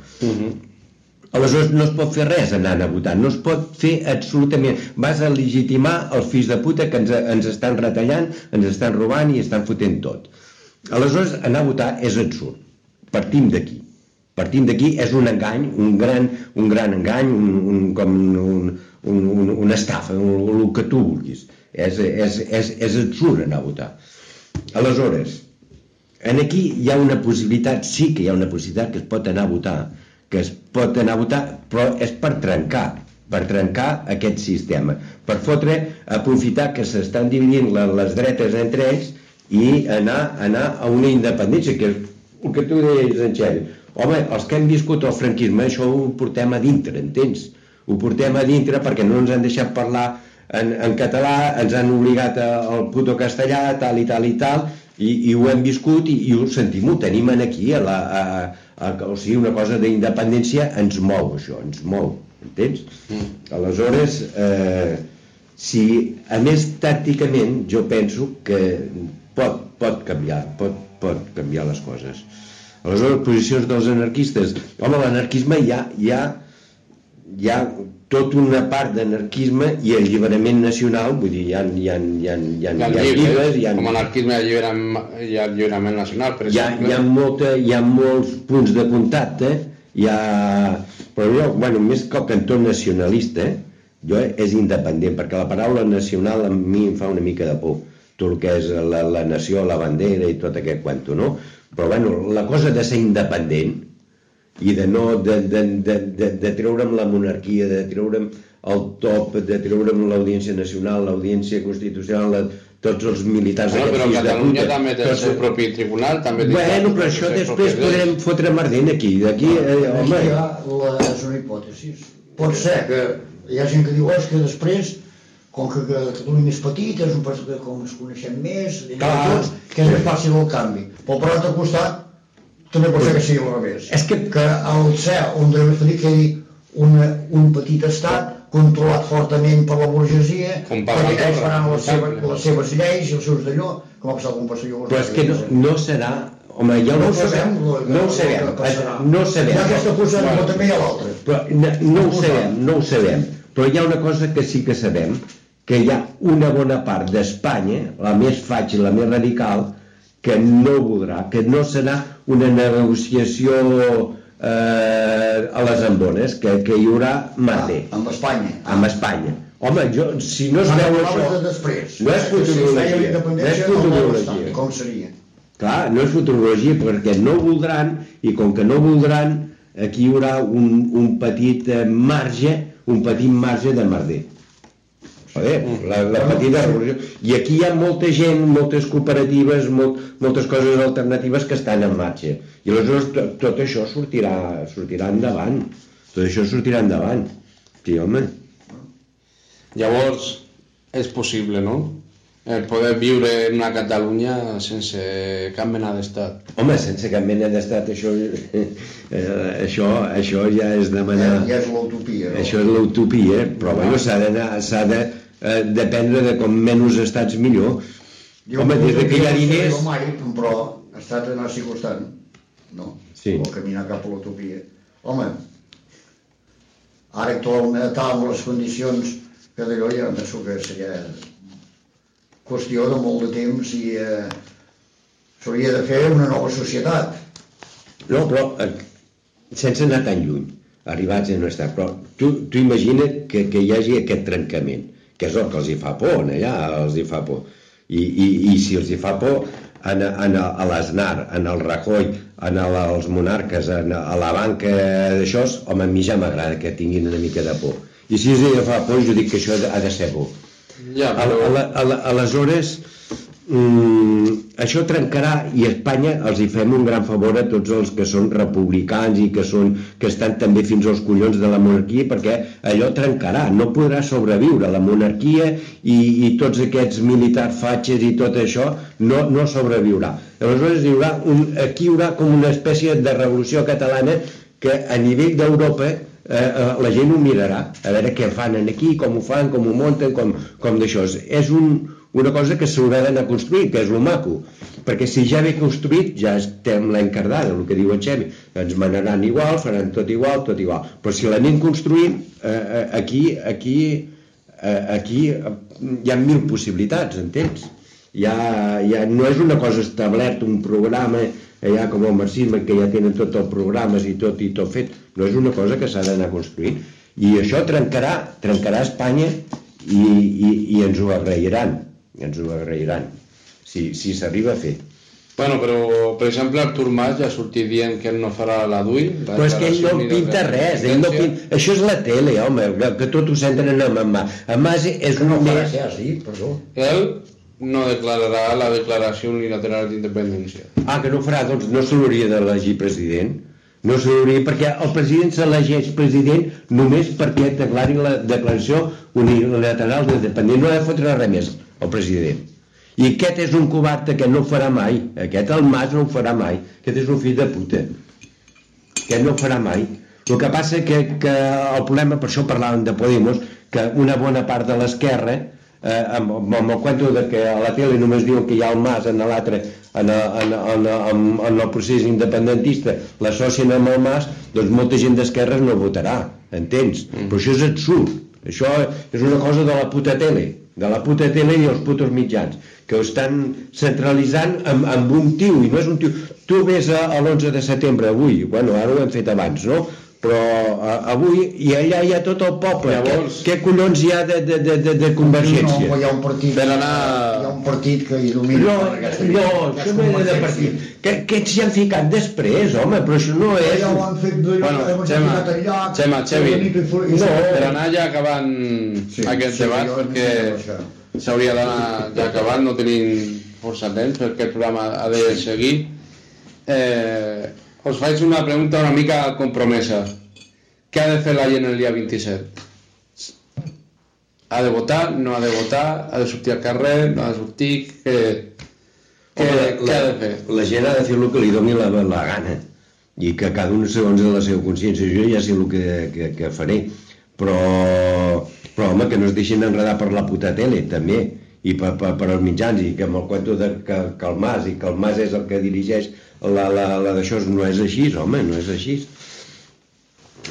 Speaker 4: Aleshores no es pot fer res anant a votar, no es pot fer absolutament. Vas a legitimar els fills de puta que ens, ens estan retallant, ens estan robant i estan fotent tot. Aleshores anar a votar és absurd. Partim d'aquí. Partim d'aquí és un engany, un gran, un gran engany, un, un, com un, un, un, una estafa, el, el que tu vulguis. És, és, és, és absurd anar a votar. Aleshores, en aquí hi ha una possibilitat, sí que hi ha una possibilitat que es pot anar a votar, que es pot anar a votar, però és per trencar, per trencar aquest sistema, per fotre, aprofitar que s'estan dividint les dretes entre ells i anar, anar a una independència, que és el que tu deies, en Xavi. Home, els que hem viscut el franquisme, això ho portem a dintre, entens? Ho portem a dintre perquè no ens han deixat parlar en, en català, ens han obligat a- al puto castellà, tal i tal i tal, i, i ho hem viscut i, i ho sentim, ho tenim en aquí, a la, a, a, o sigui, una cosa d'independència ens mou això, ens mou, entens? Mm. Aleshores, eh, si, a més, tàcticament, jo penso que pot, pot canviar, pot, pot canviar les coses. Aleshores, posicions dels anarquistes. Home, l'anarquisme hi ha, hi ha, hi ha tota una part d'anarquisme i alliberament nacional, vull dir, hi ha, hi ha, hi ha, hi ha,
Speaker 3: Hi ha
Speaker 4: hi ha
Speaker 3: llibres,
Speaker 4: hi ha,
Speaker 3: com anarquisme i alliberament, nacional, per
Speaker 4: hi ha,
Speaker 3: exemple.
Speaker 4: hi ha, molta, hi ha molts punts de contacte, hi ha... però jo, bueno, més que el cantó nacionalista, jo és independent, perquè la paraula nacional a mi em fa una mica de por, tot el que és la, la nació, la bandera i tot aquest cuento, no? Però bueno, la cosa de ser independent i de no de, de, de, de, de treure'm la monarquia, de treure'm el top, de treure'm l'audiència nacional, l'audiència constitucional, la, tots els militars
Speaker 3: Bueno, però
Speaker 4: fills de
Speaker 3: Catalunya
Speaker 4: puta,
Speaker 3: també té el seu propi tribunal, també té
Speaker 4: Bueno, però això després podrem fotre merdent aquí. D'aquí, eh,
Speaker 5: Aquí
Speaker 4: home,
Speaker 5: hi ha la, és una hipòtesi. Pot ser que hi ha gent que diu "Oh, és que després, com que, Catalunya és petita, és un país que com ens coneixem més,
Speaker 4: Clar.
Speaker 5: tots, que és més fàcil el canvi. Però per l'altre costat, també pot ser que sigui al revés.
Speaker 4: És que-
Speaker 5: que al ser on de dir que hi una, un petit estat controlat fortament per la burgesia,
Speaker 3: Com per
Speaker 5: perquè ells faran les seves,
Speaker 3: exemple.
Speaker 5: les seves lleis i els seus d'allò, com ha passat amb el senyor
Speaker 4: però és que no, no serà... Home, ha
Speaker 5: no ho
Speaker 4: cosa...
Speaker 5: sabem,
Speaker 4: No ho sabem, no ho sabem.
Speaker 5: Hi ha aquesta possibilitat, però també hi ha l'altra.
Speaker 4: Però no, no ho sabem, no ho sabem. Però hi ha una cosa que sí que sabem, que hi ha una bona part d'Espanya, la més faig i la més radical, que no voldrà, que no serà una negociació eh, a les ambones, que, que hi haurà merder
Speaker 5: Ah, amb Espanya.
Speaker 4: amb Espanya. Home, jo, si no es
Speaker 5: Ara
Speaker 4: veu
Speaker 5: parlaves
Speaker 4: això...
Speaker 5: de després.
Speaker 4: No és
Speaker 5: Que si
Speaker 4: futurologia, no és futurologia.
Speaker 5: com seria?
Speaker 4: Clar, no és futurologia, perquè no voldran, i com que no voldran, aquí hi haurà un, un petit eh, marge, un petit marge de merder. Joder, la, la petita revolució. I aquí hi ha molta gent, moltes cooperatives, molt, moltes coses alternatives que estan en marxa. I aleshores tot, tot això sortirà, sortirà endavant. Tot això sortirà endavant. Sí, home.
Speaker 3: Llavors, és possible, no? Eh, poder viure en una Catalunya sense cap mena d'estat.
Speaker 4: Home, sense cap mena d'estat, això, eh, això, això ja és
Speaker 5: Ja,
Speaker 4: demanar...
Speaker 5: ja és l'utopia. No?
Speaker 4: Això és l'utopia, però bueno, s'ha d'anar, s'ha de eh, dependre de com menys estats millor.
Speaker 5: Jo
Speaker 4: Home, des de que hi ha
Speaker 5: no
Speaker 4: diners...
Speaker 5: jo Mai, però estat anar s'hi costant, no?
Speaker 4: Sí.
Speaker 5: O caminar cap a l'utopia. Home, ara actualment, amb les condicions que d'allò ja penso que seria qüestió de molt de temps i eh, s'hauria de fer una nova societat.
Speaker 4: No, però eh, sense anar tan lluny, arribats a no estar. Però tu, tu imagina que, que hi hagi aquest trencament, que és el que els hi fa por, allà els hi fa por. I, i, i si els hi fa por en, en, a l'Aznar, en el Rajoy, en el, els monarques, en, a la banca d'això, home, a mi ja m'agrada que tinguin una mica de por. I si els hi fa por, jo dic que això ha de ser bo.
Speaker 3: Ja, però...
Speaker 4: ala- ala- Aleshores, mm, això trencarà i a Espanya els hi fem un gran favor a tots els que són republicans i que, són, que estan també fins als collons de la monarquia perquè allò trencarà, no podrà sobreviure la monarquia i, i tots aquests militars fatxes i tot això no, no sobreviurà. Aleshores hi haurà un, aquí hi haurà com una espècie de revolució catalana que a nivell d'Europa eh, eh, la gent ho mirarà, a veure què fan aquí, com ho fan, com ho munten, com, com d'això. És un, una cosa que s'haurà d'anar construint, que és lo maco. Perquè si ja ve construït, ja estem l'encardada, el que diu en Xemi. Ens manaran igual, faran tot igual, tot igual. Però si l'anem construint, eh, eh, aquí, aquí, eh, aquí eh, hi ha mil possibilitats, entens? Ja, ja no és una cosa establerta, un programa, eh, ja com el marxisme, que ja tenen tot els programes i tot i tot fet. No és una cosa que s'ha d'anar construint. I això trencarà, trencarà Espanya i, i, i ens ho agrairan ens ho agrairan si si s'arriba a fer
Speaker 3: Bueno, però, per exemple, Artur Mas ja ha sortit dient que ell no farà la DUI. la
Speaker 4: però és que ell no pinta
Speaker 3: de
Speaker 4: res ell no pinta... això és la tele, home que tot ho centren en en Mas en Mas és
Speaker 5: Que no
Speaker 4: un
Speaker 5: farà
Speaker 4: més
Speaker 5: ser així, perdó.
Speaker 3: Ell no declararà la declaració unilateral d'independència.
Speaker 4: ah, que no ho farà, doncs no se l'hauria d'elegir president no se l'hauria, perquè el president s'elegeix president només perquè declari la declaració unilateral d'independència no ha de fotre res més el president i aquest és un covard que no ho farà mai aquest el Mas no ho farà mai aquest és un fill de puta que no ho farà mai. El que passa que, que el problema, per això parlàvem de Podemos, que una bona part de l'esquerra, eh, amb, amb el cuento de que a la tele només diuen que hi ha el Mas en l'altre, en, en, en, en, en el procés independentista, l'associen amb el Mas, doncs molta gent d'esquerres no votarà, entens? Mm. Però això és absurd. Això és una cosa de la puta tele, de la puta tele i els putos mitjans, que ho estan centralitzant amb, amb un tio, i no és un tio... Tu ves a, a l'11 de setembre avui, bueno, ara ho hem fet abans, no? Però a, avui, i allà hi ha tot el poble.
Speaker 3: Llavors-
Speaker 4: Què, què collons hi ha de, de, de, de, de convergència?
Speaker 5: No, hi ha un partit,
Speaker 3: Per anar-
Speaker 5: hi ha un partit que il·lumina
Speaker 4: No,
Speaker 5: per aquesta
Speaker 4: no, no de partit. Que, aquests s'hi han ficat després, home, però això no és...
Speaker 5: Ja ho han fet d'allò,
Speaker 3: Bueno, Xema, Xema, Xevi,
Speaker 4: no,
Speaker 5: se-
Speaker 3: Per anar ja acabant
Speaker 5: Sí,
Speaker 3: aquest
Speaker 5: sí,
Speaker 3: debat, perquè s'hauria d'anar ja acabant, no tenim força temps, perquè aquest programa ha de seguir. Eh, us faig una pregunta una mica compromesa. Què ha de fer la gent el dia 27? Ha de votar? No ha de votar? Ha de sortir al carrer? No ha de sortir? Què, què,
Speaker 4: Home,
Speaker 3: què ha de fer?
Speaker 4: La gent ha de fer el que li doni la, la gana i que cada un segons de la seva consciència jo ja sé el que, que, que faré però, però home que no es deixin enredar per la puta tele també i per, per, per als mitjans i que amb el cuento de que, que el Mas i que el Mas és el que dirigeix la, la, la d'això no és així home, no és així.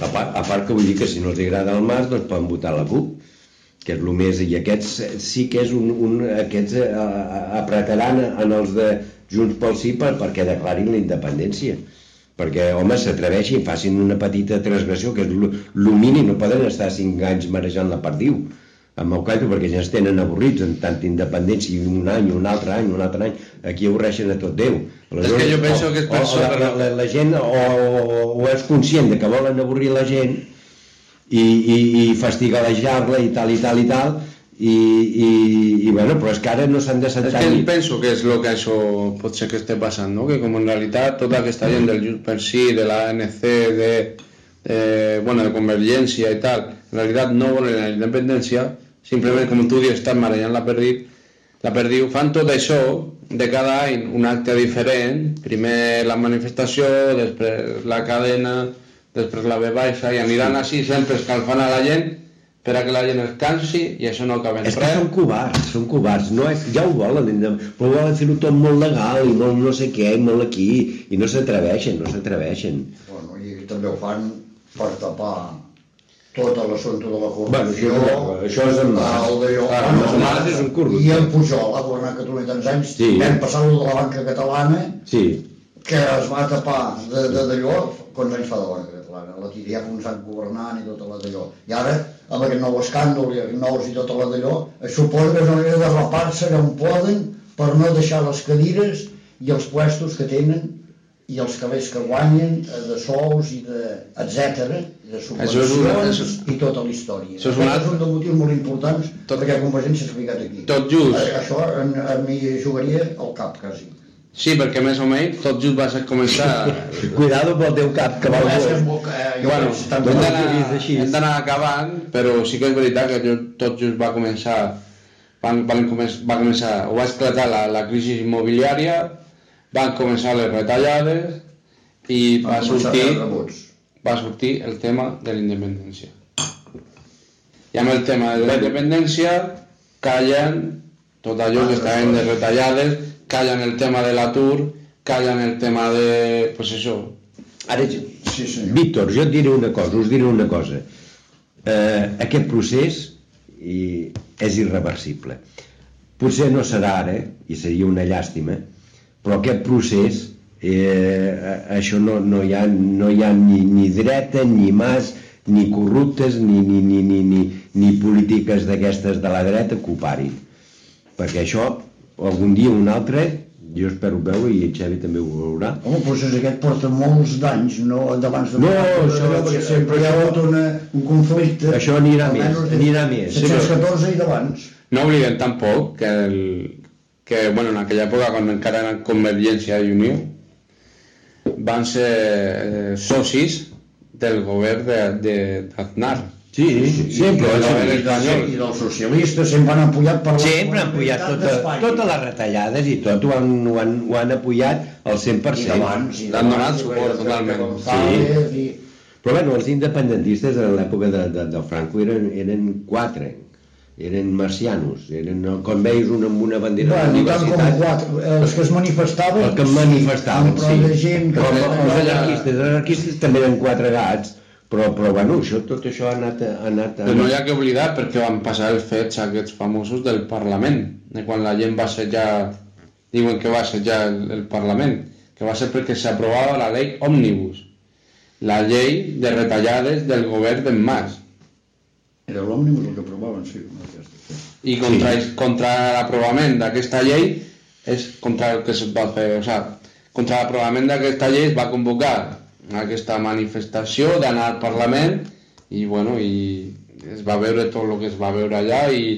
Speaker 4: A part, a part que vull dir que si no els agrada el Mas doncs poden votar la CUP que és el més, i aquests sí que és un, un aquests eh, apretaran en els de Junts pel Sí per, perquè declarin la independència. Perquè, home, s'atreveixin, facin una petita transgressió, que és el mínim, no poden estar cinc anys marejant la perdiu, amb el callo, perquè ja es tenen avorrits en tanta independència, i un any, un altre any, un altre any, aquí avorreixen a tot Déu.
Speaker 3: És que jo penso que és per
Speaker 4: o,
Speaker 3: això
Speaker 4: o,
Speaker 3: que-
Speaker 4: la, la, la gent o, o, o és conscient de que volen avorrir la gent i, i, i fastigar-la i tal i tal i tal i, i, i bueno, però és que ara no s'han de
Speaker 3: És
Speaker 4: centrar
Speaker 3: que penso que és el que això pot ser que esté passant, no? que com en realitat tota aquesta gent del Junts per Sí, de la ANC, de, de, bueno, de Convergència i tal, en realitat no volen la independència, simplement, com tu dius, estan marejant la perdiu, la perdiu, fan tot això de cada any un acte diferent, primer la manifestació, després la cadena, després la ve baixa, i aniran així sempre escalfant a la gent per a que la gent es cansi i això no acaba en
Speaker 4: És que
Speaker 3: res.
Speaker 4: són covards, són covards, no és, ja ho volen, però volen fer-ho tot molt legal i molt no sé què, i molt aquí, i no s'atreveixen, no s'atreveixen.
Speaker 5: Bueno, i també ho fan per tapar tot l'assumpte de la
Speaker 4: Bueno,
Speaker 5: corrupció.
Speaker 4: això, això és en Mas.
Speaker 5: el d'allò.
Speaker 4: Clar,
Speaker 5: Bueno,
Speaker 4: en Mas és un corrupte.
Speaker 5: I en Pujol, ha governat Catalunya tants anys,
Speaker 4: Sí.
Speaker 5: vam passar lo de la banca catalana,
Speaker 4: Sí,
Speaker 5: que es va tapar de- de- d'allò, quants anys fa de la banca catalana? La tira ja començant governant i tota la d'allò. I ara, amb aquest nou escàndol i nous i tota la d'allò, es suposa que és una manera de rapar-se on poden per no deixar les cadires i els puestos que tenen i els calés que guanyen eh, de sous i de etc de
Speaker 3: Això és una-
Speaker 5: subvencions i tota la història.
Speaker 3: això és una-
Speaker 5: és un dels motius molt importants
Speaker 3: Tot-
Speaker 5: perquè Convergència s'ha ficat aquí.
Speaker 3: Tot just.
Speaker 5: Eh, Això en- a mi jugaria al cap, quasi.
Speaker 3: Sí, perquè més o menys tot just vas a començar... *laughs*
Speaker 4: cuidado pel teu cap, que
Speaker 5: és
Speaker 4: molt,
Speaker 5: eh, jo
Speaker 3: bueno, hem
Speaker 5: de-
Speaker 3: d'anar acabant, però sí que és veritat que jo- tot just va començar van, van començar, va començar o va esclatar la, la crisi immobiliària, van començar les retallades i va
Speaker 5: Van a
Speaker 3: sortir. Va sortir el tema de la independència. I amb el tema de la independència callen tot allò que estaven de retallades, callen el tema de l'atur, callen el tema de... pues això,
Speaker 4: Ara,
Speaker 5: Sí, senyor.
Speaker 4: Víctor, jo et diré una cosa, us diré una cosa. Eh, aquest procés i és irreversible. Potser no serà ara, i seria una llàstima, però aquest procés, eh, això no, no, hi ha, no hi ha ni, ni dreta, ni mas, ni corruptes, ni, ni, ni, ni, ni, ni polítiques d'aquestes de la dreta que ho parin. Perquè això, algun dia o un altre, jo espero veure i el Xavi també ho veurà,
Speaker 5: Home, el procés aquest porta molts d'anys, no d'abans de...
Speaker 4: No,
Speaker 5: això,
Speaker 4: això-
Speaker 5: perquè sempre hi ha hagut una, un conflicte.
Speaker 4: Això anirà més, anirà més.
Speaker 5: 714 i d'abans.
Speaker 3: No oblidem tampoc que, el, que bueno, en aquella època, quan encara eren Convergència i Unió, van ser eh, socis del govern d'Aznar. De, d'Aznar.
Speaker 4: Sí, sempre,
Speaker 3: I-
Speaker 4: sempre.
Speaker 3: i- espanyol.
Speaker 5: I dels socialistes sempre han apoyat per la
Speaker 4: Sempre han apoyat tota, totes les retallades i tot ho han, ho han, ho han apoyat al 100%.
Speaker 5: I d'abans. i
Speaker 3: L'han donat suport
Speaker 5: de-
Speaker 3: totalment.
Speaker 5: de González i...
Speaker 4: Però bueno, els independentistes a l'època de, de, de Franco eren, eren quatre, eren marcianos, eren, com veus, una, amb una bandera
Speaker 5: Bueno,
Speaker 4: de
Speaker 5: tant com
Speaker 4: universitat.
Speaker 5: quatre, els que es manifestaven...
Speaker 4: El que manifestaven,
Speaker 5: però
Speaker 4: sí.
Speaker 5: gent que...
Speaker 4: Però
Speaker 3: que-
Speaker 4: els anarquistes, els anarquistes també eren quatre gats, però, però bueno, això, tot això ha anat... Ha anat, ha
Speaker 3: Però no hi ha que oblidar perquè van passar els fets aquests famosos del Parlament, de quan la gent va assetjar, diuen que va assetjar el, el Parlament, que va ser perquè s'aprovava la llei Òmnibus, la llei de retallades del govern d'en Mas.
Speaker 5: Era l'òmnibus el que provaven, sí. sí.
Speaker 3: I contra, contra l'aprovament d'aquesta llei és contra el que es va fer, o sigui, contra l'aprovament d'aquesta llei es va convocar aquesta manifestació d'anar al Parlament i bueno, i es va veure tot el que es va veure allà i,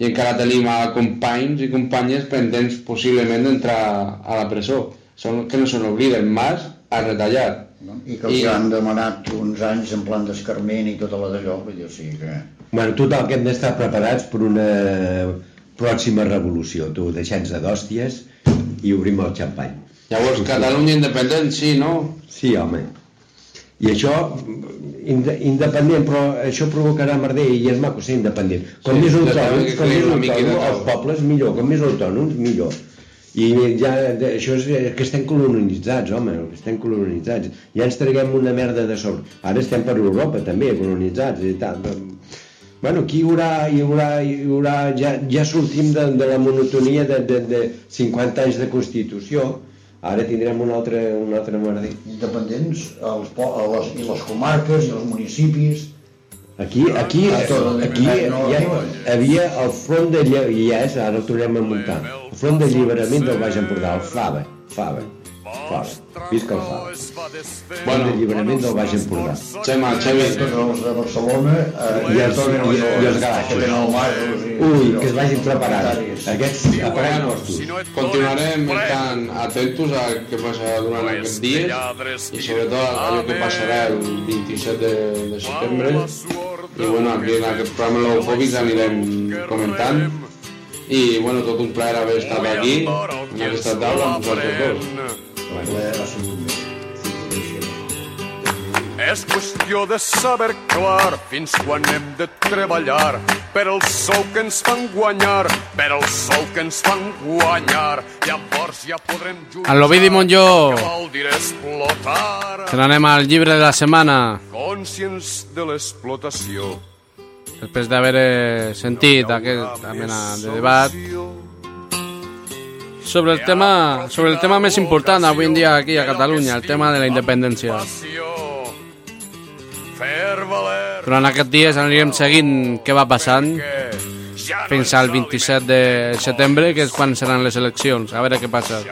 Speaker 3: i encara tenim a companys i companyes pendents possiblement d'entrar a la presó. Són, que no se n'obliden, Mas ha retallat.
Speaker 5: No? I que els
Speaker 3: I-
Speaker 5: han demanat uns anys en plan d'escarment i tota la d'allò, vull dir, o sigui que...
Speaker 4: Bueno, total, que hem d'estar preparats per una pròxima revolució. Tu, deixem-nos d'hòsties i obrim el xampany.
Speaker 3: Llavors, Catalunya independent, sí, no?
Speaker 4: Sí, home. I això, inde independent, però això provocarà merder i és maco ser independent. Com
Speaker 3: Sí,
Speaker 4: més autònoms, com més autònoms, els pobles millor, com més autònoms millor. I ja, això és eh, que estem colonitzats, home, que estem colonitzats. Ja ens traguem una merda de sobre. Ara estem per Europa també, colonitzats i tal. Bueno, aquí hi haurà, hi haurà, hi haurà ja, ja sortim de, de la monotonia de, de, de 50 anys de Constitució, ara tindrem un altre, un altre merder.
Speaker 5: Independents, els, les, i les comarques i els municipis...
Speaker 4: Aquí, aquí,
Speaker 5: A tot,
Speaker 4: aquí
Speaker 5: no,
Speaker 4: hi havia el front de és, ara el tornem a muntar front d'alliberament del Baix Empordà el FABA, FABA, FABA visca el FABA front
Speaker 3: Bueno,
Speaker 4: d'alliberament del Baix Empordà.
Speaker 3: Xema,
Speaker 5: Tots els de Barcelona... Eh,
Speaker 4: I els- i- i els
Speaker 5: Baixos i...
Speaker 4: ui, que es vagin preparant. aquests a pagar impostos
Speaker 3: continuarem estant atentos a què passarà durant aquests dies i sobretot a allò que passarà el 27 de, de setembre. i bueno, aquí en aquest programa Logofòbics anirem comentant i bueno, tot un plaer haver estat aquí en aquesta taula amb vosaltres dos.
Speaker 8: És qüestió de saber clar fins quan hem de treballar per el sou que ens fan guanyar, per el sou que ens fan guanyar. Llavors ja podrem juntar...
Speaker 1: En l'Ovidi Montllor.
Speaker 8: Que vol dir explotar.
Speaker 1: Se n'anem al llibre de la setmana,
Speaker 8: Conscients de l'explotació.
Speaker 1: Després d'haver sentit aquesta mena de debat sobre el tema sobre el tema més important avui en dia aquí a Catalunya, el tema de la independència. Durant aquests dies anirem seguint què va passant fins al 27 de setembre, que és quan seran les eleccions, a veure què passa.
Speaker 8: El.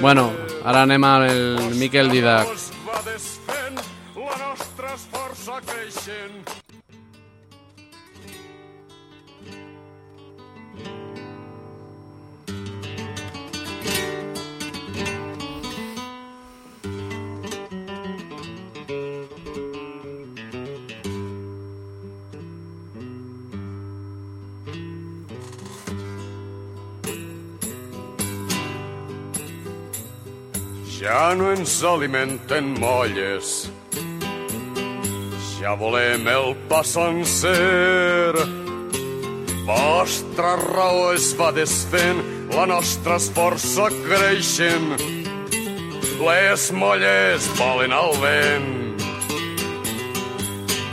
Speaker 1: Bueno, ara anem al Miquel Didac.
Speaker 8: Creixent. Ja no ens alimenten molles, ja volem el pa sencer. Vostra raó es va desfent, la nostra esforça creixent. Les molles volen al vent.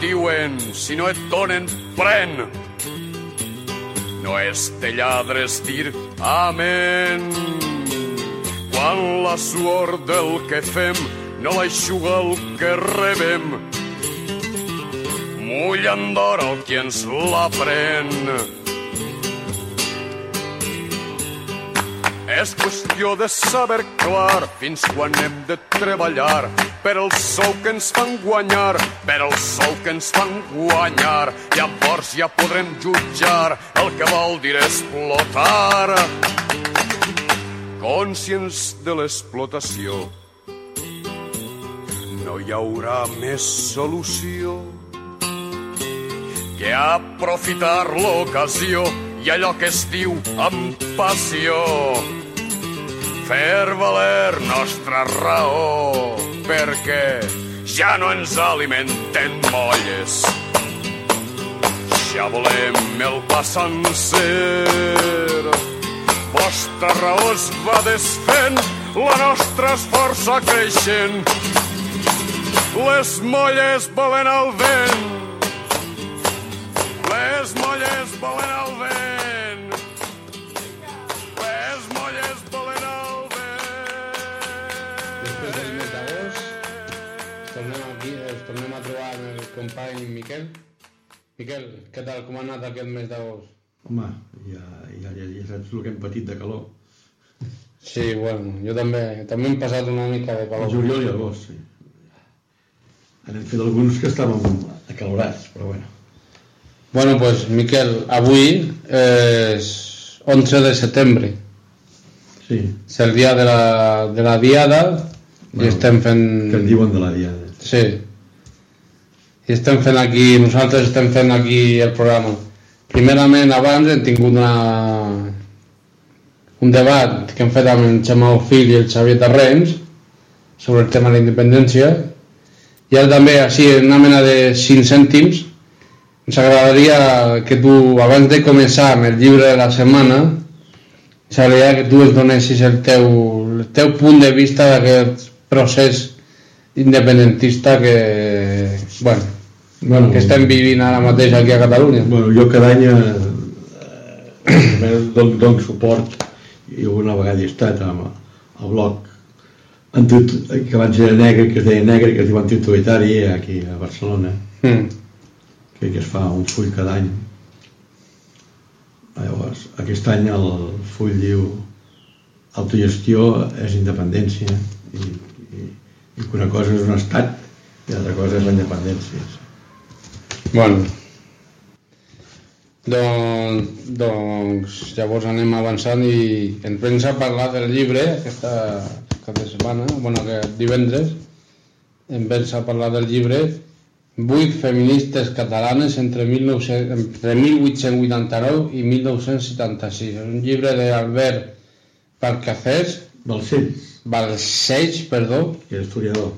Speaker 8: Diuen, si no et donen, pren. No és de lladres dir amén. Quan la suor del que fem no l'aixuga el que rebem, mullant d'or el qui ens la pren. És qüestió de saber clar fins quan hem de treballar per el sou que ens fan guanyar, per el sou que ens fan guanyar. Llavors ja podrem jutjar el que vol dir explotar. Conscients de l'explotació, no hi haurà més solució que aprofitar l'ocasió i allò que es diu amb passió. Fer valer nostra raó, perquè ja no ens alimenten molles. Ja volem el pa sencer. Vostra raó es va desfent, la nostra esforça creixent. Les molles volen al vent, molles volen al vent. Les molles volen al
Speaker 3: Després del mes d'agost, tornem aquí, ens tornem a trobar amb el company Miquel. Miquel, què tal, com ha anat aquest mes d'agost?
Speaker 9: Home, ja, ja, ja, ja saps el que hem patit de calor.
Speaker 3: Sí, bueno, jo també, també hem passat una mica de
Speaker 9: El
Speaker 3: calor.
Speaker 9: juliol i agost, sí. Ara hem fet alguns que estàvem acalorats, però bueno.
Speaker 3: Bueno, pues, Miquel, avui és 11 de setembre.
Speaker 9: Sí.
Speaker 3: És el dia de la, de la diada i
Speaker 9: Bueno,
Speaker 3: estem fent...
Speaker 9: Que en diuen de la diada.
Speaker 3: Sí. I estem fent aquí, nosaltres estem fent aquí el programa. Primerament, abans hem tingut una, un debat que hem fet amb el Xema Ofil i el Xavier Tarrens sobre el tema de la independència i ara també, així, en una mena de 5 cèntims, ens agradaria que tu, abans de començar amb el llibre de la setmana, ens agradaria que tu ens donessis el teu, el teu punt de vista d'aquest procés independentista que, bueno,
Speaker 9: Bueno,
Speaker 3: que estem vivint ara mateix aquí a Catalunya.
Speaker 9: Bueno, jo cada any eh, *coughs* dono, dono suport i alguna vegada he estat amb el bloc antut, que abans era negre, que es deia negre, que es diu antitotalitari aquí a Barcelona,
Speaker 3: Mm.
Speaker 9: Que, que es fa un full cada any. Llavors, aquest any el full diu autogestió és independència i, i, i que una cosa és un estat i l'altra cosa és la independència.
Speaker 3: Bueno. Doncs, doncs llavors anem avançant i ens pensa parlar del llibre aquesta cada setmana, bueno, que divendres em pensa parlar del llibre Vuit feministes catalanes entre, 1900, entre 1889 i 1976. És un llibre d'Albert Balcacés,
Speaker 9: Balcells,
Speaker 3: Balcells, perdó,
Speaker 9: és historiador.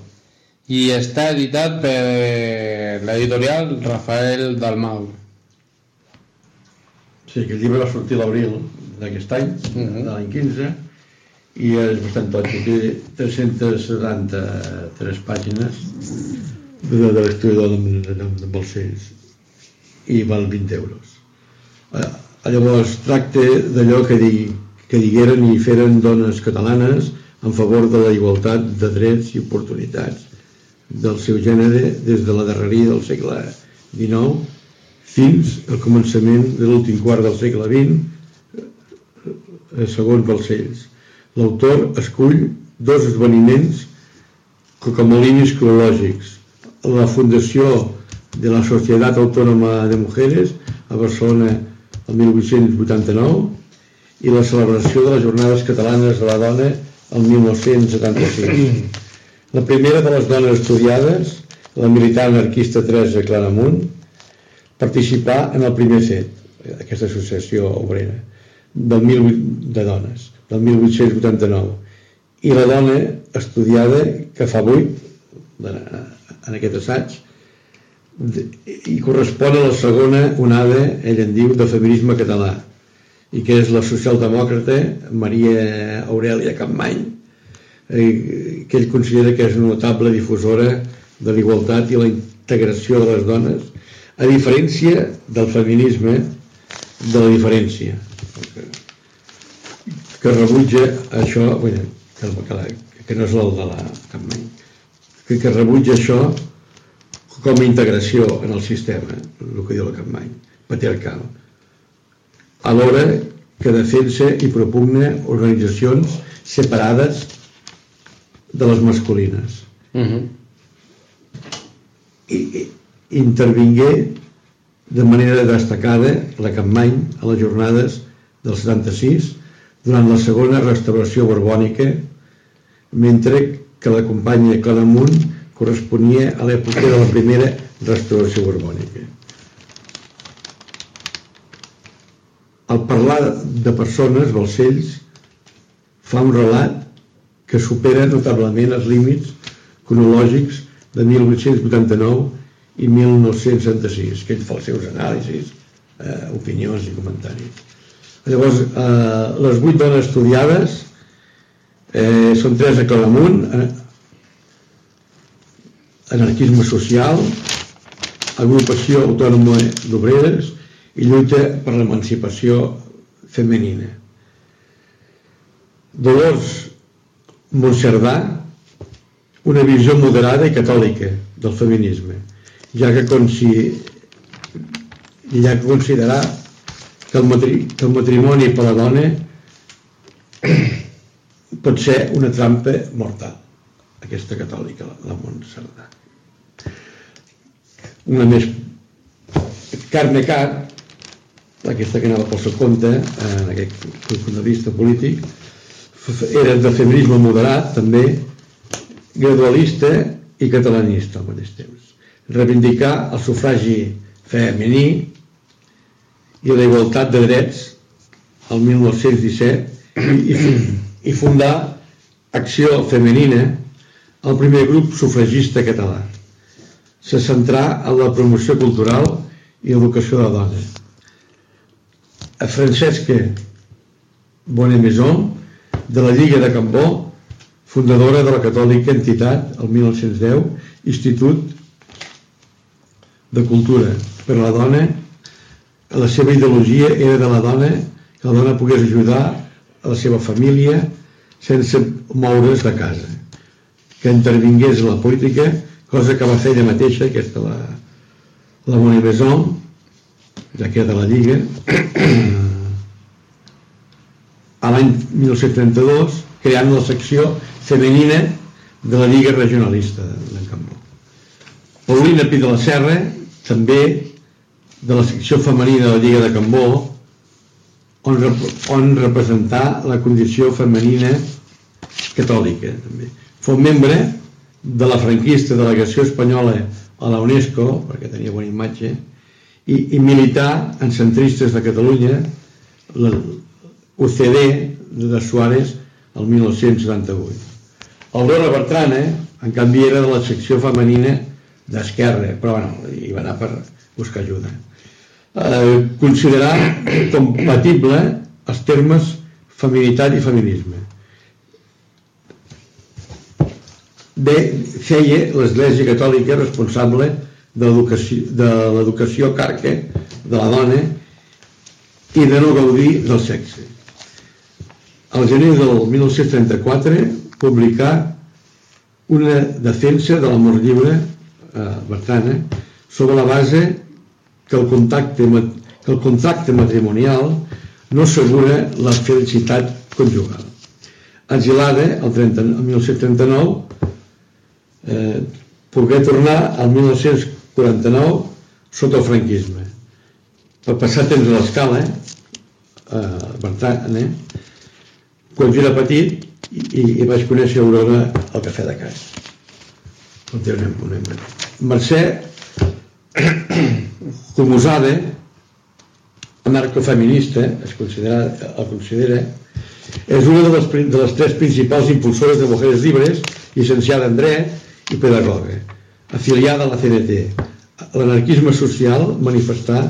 Speaker 3: i està editat per l'editorial Rafael Dalmau.
Speaker 9: Sí, aquest llibre va sortir l'abril d'aquest any,
Speaker 3: Mhm.
Speaker 9: de l'any 15, i és bastant tot, té 373 pàgines de, de l'historiador de, de Balcells i val 20 euros. Eh, Llavors tracta d'allò que, di, que digueren i feren dones catalanes en favor de la igualtat de drets i oportunitats del seu gènere des de la darreria del segle XIX fins al començament de l'últim quart del segle XX, eh, segons Balcells. L'autor escull dos esdeveniments co- com a línies cronològics. La fundació de la Societat Autònoma de Mujeres a Barcelona el 1889 i la celebració de les Jornades Catalanes de la Dona el 1976. La primera de les dones estudiades, la militar anarquista Teresa Claramunt, participà en el primer fet, aquesta associació obrera, del 18, de dones, del 1889. I la dona estudiada, que fa vuit, en aquest assaig, i correspon a la segona onada, ell en diu, del feminisme català i que és la socialdemòcrata Maria Aurelia Campmany eh, que ell considera que és una notable difusora de l'igualtat i la integració de les dones a diferència del feminisme de la diferència. Que rebutja això bueno, que, que, que no és el de la Campmany que, que rebutja això com a integració en el sistema, el que diu la Campmany, patriarcal. Alhora que defensa i propugna organitzacions separades de les masculines.
Speaker 4: Uh -huh.
Speaker 9: I, i intervingué de manera destacada la Campmany a les jornades del 76 durant la segona restauració borbònica mentre que la companya Claramunt corresponia a l'època de la primera restauració borbònica. Al parlar de persones, Balcells fa un relat que supera notablement els límits cronològics de 1889 i 1966, que ell fa els seus anàlisis, eh, opinions i comentaris. Llavors, eh, les vuit dones estudiades eh, són tres a Claramunt, eh, anarquisme social, agrupació autònoma d'obreres i lluita per l'emancipació femenina. Dolors Montcerdà, una visió moderada i catòlica del feminisme, ja que, consi... ja que considerar que el, matri... que el matrimoni per a la dona pot ser una trampa mortal aquesta catòlica, la Montserrat. Una més Carme Car aquesta que anava pel seu compte en aquest punt de vista polític era de feminisme moderat també gradualista i catalanista al mateix temps. Reivindicar el sufragi femení i la igualtat de drets el 1917 i, i, i fundar Acció Femenina el primer grup sufragista català se centrà en la promoció cultural i educació de dones. A Francesca Bonemaison, de la Lliga de Cambó, fundadora de la catòlica entitat, el 1910, Institut de Cultura per a la dona. La seva ideologia era de la dona, que la dona pogués ajudar a la seva família sense moure's de casa, que intervingués la política cosa que va fer ella mateixa, aquesta la, la Moni Beson, ja que de la Lliga, *clears throat* a l'any 1932, creant la secció femenina de la Lliga Regionalista d'en Cambó. Paulina Pi de la Serra, també de la secció femenina de la Lliga de Cambó, on, representar la condició femenina catòlica. També. Fou membre de la franquista delegació espanyola a la UNESCO, perquè tenia bona imatge, i, i militar en centristes de Catalunya, l'UCD de Suárez, el 1978. Aurora Bertrana, en canvi, era de la secció femenina d'Esquerra, però bueno, hi va anar per buscar ajuda. Eh, considerar compatible els termes feminitat i feminisme bé feia l'Església Catòlica responsable de l'educació carca de la dona i de no gaudir del sexe. Al gener del 1934 publicà una defensa de l'amor lliure eh, Bertrana sobre la base que el contacte, que el contracte matrimonial no assegura la felicitat conjugal. Exilada el, 30, el 1939 eh, poder tornar al 1949 sota el franquisme. Per passar temps a l'escala, eh, per tant, eh, quan jo era petit i, i vaig conèixer Aurora al cafè de casa. Mercè *clears throat* Comosada, anarcofeminista, es considera, el considera, és una de les, de les tres principals impulsores de Mujeres Libres, llicenciada en dret, i pedagoga, afiliada a la CNT. l'anarquisme social manifestar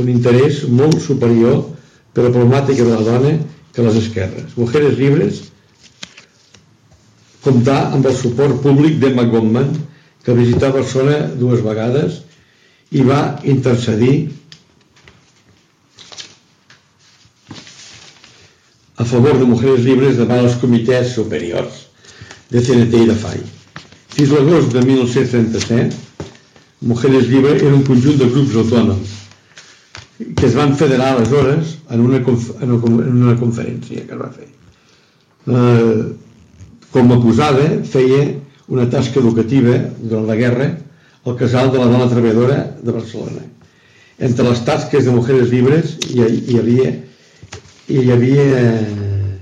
Speaker 9: un interès molt superior per la problemàtica de la dona que les esquerres. Mujeres Libres comptar amb el suport públic d'Emma Goldman, que visità Barcelona dues vegades i va intercedir a favor de Mujeres Libres davant els comitès superiors de CNT i de FAI. Fins l'agost de 1937, Mujeres Libres era un conjunt de grups autònoms que es van federar aleshores en una, en una conferència que es va fer. Eh, com a posada feia una tasca educativa durant la guerra al casal de la dona treballadora de Barcelona. Entre les tasques de Mujeres Libres hi, hi havia hi havia eh,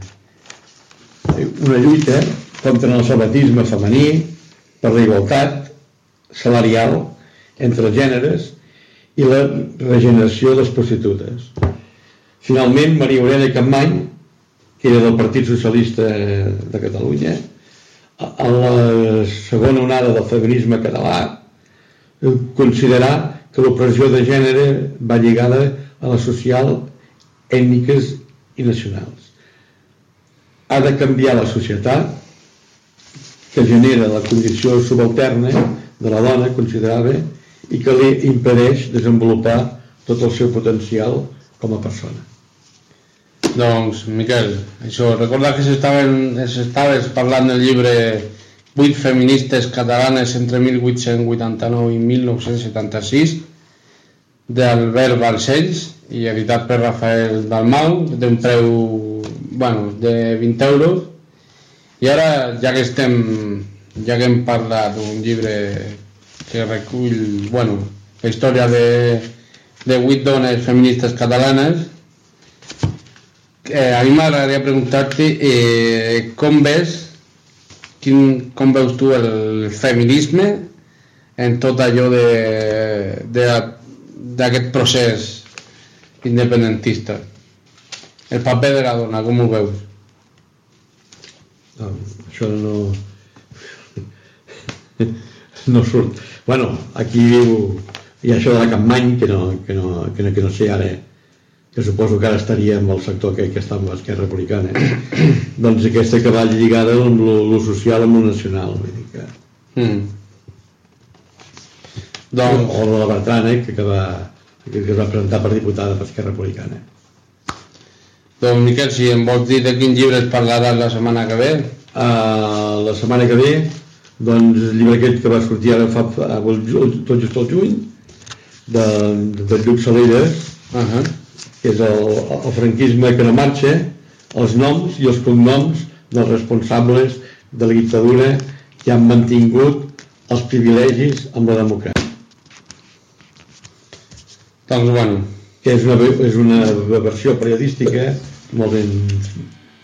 Speaker 9: una lluita contra l'alfabetisme femení per la igualtat salarial entre els gèneres i la regeneració de les prostitutes. Finalment, Maria Aurelia Campmany, que era del Partit Socialista de Catalunya, a la segona onada del feminisme català, considerar que l'opressió de gènere va lligada a la social, ètniques i nacionals. Ha de canviar la societat que genera la condició subalterna de la dona, considerava, i que li impedeix desenvolupar tot el seu potencial com a persona.
Speaker 3: Doncs, Miquel, això, recorda que s'estaves parlant del llibre 8 feministes catalanes entre 1889 i 1976 d'Albert Balcells i editat per Rafael Dalmau d'un preu bueno, de 20 euros. I ara ja que estem ja que hem parlat d'un llibre que recull bueno, la història de, de 8 dones feministes catalanes eh, a mi m'agradaria preguntar-te eh, com ves quin, com veus tu el feminisme en tot allò d'aquest procés independentista. El paper de la dona, com ho veus?
Speaker 9: No, això no *laughs* no surt. Bueno, aquí hi ha això de la Campany que no, que no, que no, que no sé ara que suposo que ara estaria amb el sector que, que està amb l'Esquerra Republicana *coughs* doncs aquesta que va lligada amb lo, lo social amb lo nacional vull dir que... Mm. doncs... o de la Bertrana que, que, va, que es va presentar per diputada per Esquerra Republicana.
Speaker 3: Doncs Miquel, si em vols dir de quin llibre es parlarà la setmana que ve?
Speaker 9: Uh, la setmana que ve doncs el llibre aquest que va sortir ara fa, tot just el juny de, de Lluc Saleres uh -huh. Que és el, el franquisme que no marxa els noms i els cognoms dels responsables de la dictadura que han mantingut els privilegis amb la democràcia
Speaker 3: doncs bueno
Speaker 9: que és una, és una versió periodística molt ben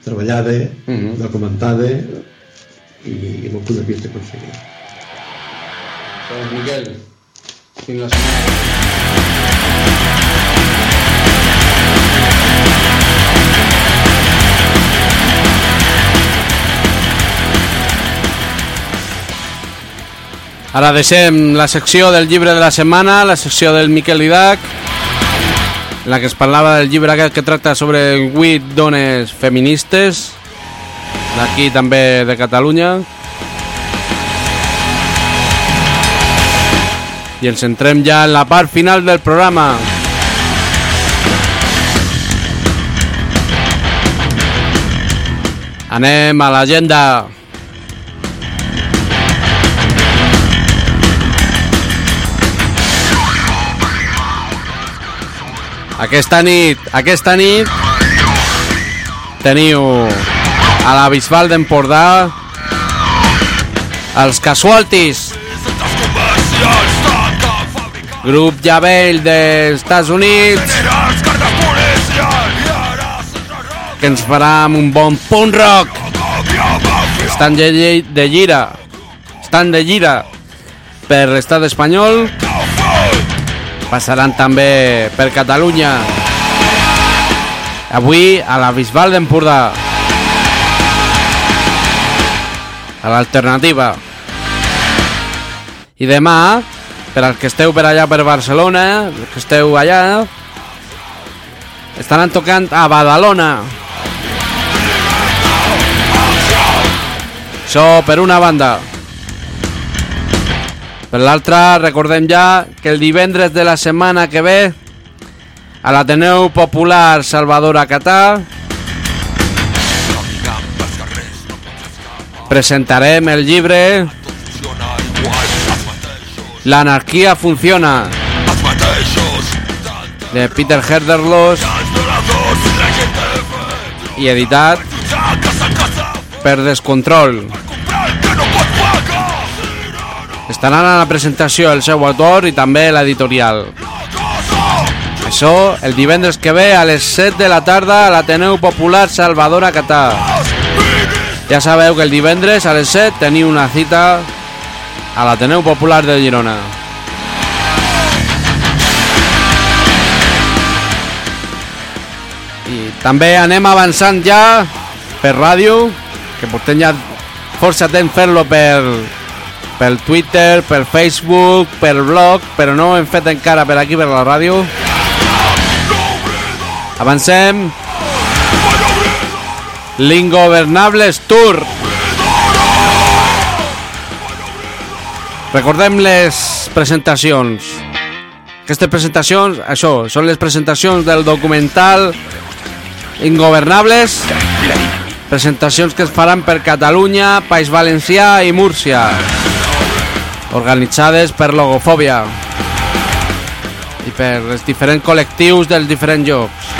Speaker 9: treballada, uh -huh. documentada i amb el punt de vista conseguit.
Speaker 3: Doncs Miquel, fins la setmana.
Speaker 1: Ara deixem la secció del llibre de la setmana, la secció del Miquel Didac, la que es parlava del llibre aquest que tracta sobre 8 dones feministes, d'aquí també de Catalunya. I ens centrem ja en la part final del programa. Anem a l'agenda. Aquesta nit, aquesta nit teniu a la Bisbal d'Empordà els Casualties. Grup ja vell dels Estats Units que ens farà amb un bon punt rock. Estan de, de gira estan de gira per l'estat espanyol passaran també per Catalunya avui a la Bisbal d'Empordà a l'alternativa. I demà per als que esteu per allà per Barcelona, que esteu allà, estaran tocant a Badalona. Això per una banda. Per l'altra, recordem ja que el divendres de la setmana que ve a l'Ateneu Popular Salvador Acatà presentarem el llibre L'anarquia funciona de Peter Herderlos i editat per Descontrol. Estaran a la presentació el seu autor i també l'editorial. Això el divendres que ve a les 7 de la tarda a l'Ateneu Popular Salvador Acatà. Ja sabeu que el divendres a les 7 teniu una cita a l'Ateneu Popular de Girona. I també anem avançant ja per ràdio, que portem ja força temps fer-lo per, pel Twitter, per Facebook, per blog, però no ho hem fet encara per aquí, per la ràdio. Avancem. L'Ingovernables Tour. Recordem les presentacions. Aquestes presentacions, això, són les presentacions del documental Ingovernables. Presentacions que es faran per Catalunya, País Valencià i Múrcia. Organitzades per Logofòbia. I per els diferents col·lectius dels diferents llocs.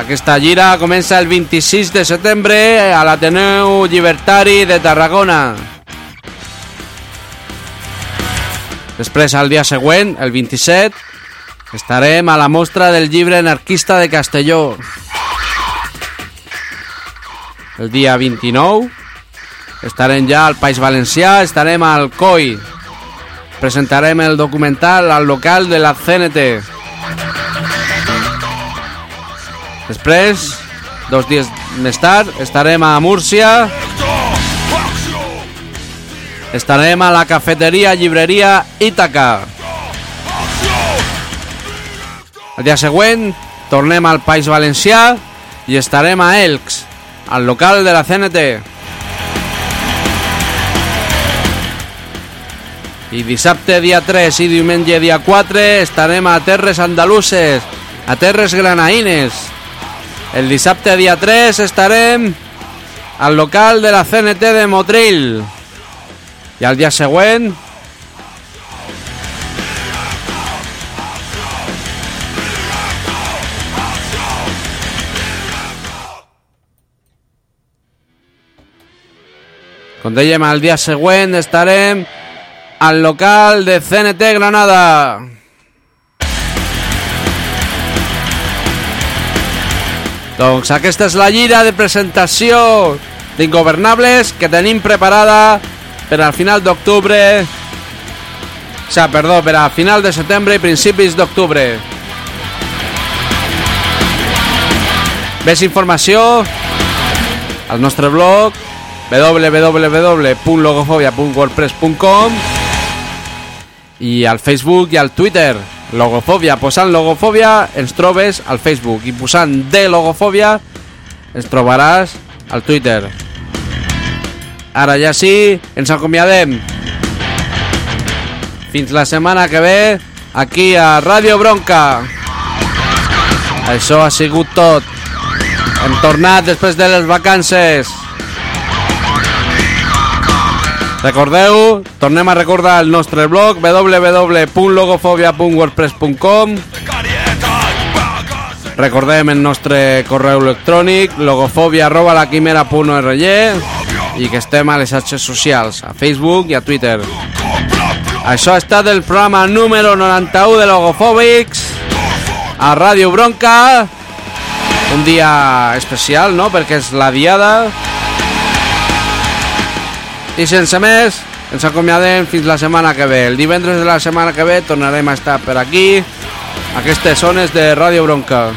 Speaker 1: Aquesta gira comença el 26 de setembre a l'Ateneu Llibertari de Tarragona. Després, al dia següent, el 27, estarem a la mostra del llibre anarquista de Castelló. El dia 29, estarem ja al País Valencià, estarem al COI. Presentarem el documental al local de la CNT. Després, dos dies més tard, estarem a Múrcia. Estarem a la cafeteria llibreria Ítaca. El dia següent tornem al País Valencià i estarem a Elx, al local de la CNT. I dissabte dia 3 i diumenge dia 4 estarem a Terres Andaluses, a Terres Granaïnes. El dissabte dia 3 estarem al local de la CNT de Motril. I al dia següent Com dèiem, al dia següent estarem al local de CNT Granada. Doncs aquesta és la gira de presentació d'Ingovernables que tenim preparada per al final d'octubre o sigui, perdó, per a final de setembre i principis d'octubre. Més informació al nostre blog www.logofobia.wordpress.com i al Facebook i al Twitter Logofòbia, posant Logofòbia ens trobes al Facebook. I posant de Logofòbia ens trobaràs al Twitter. Ara ja sí, ens acomiadem. Fins la setmana que ve aquí a Ràdio Bronca. Això ha sigut tot. Hem tornat després de les vacances Recordeu, tornem a recordar el nostre blog www.logofobia.wordpress.com Recordem el nostre correu electrònic logofobia i que estem a les xarxes socials, a Facebook i a Twitter. Això ha estat el programa número 91 de Logofòbics a Ràdio Bronca. Un dia especial, no?, perquè és la diada. I sense més, ens acomiadem fins la setmana que ve. El divendres de la setmana que ve tornarem a estar per aquí, aquestes zones de Ràdio Bronca.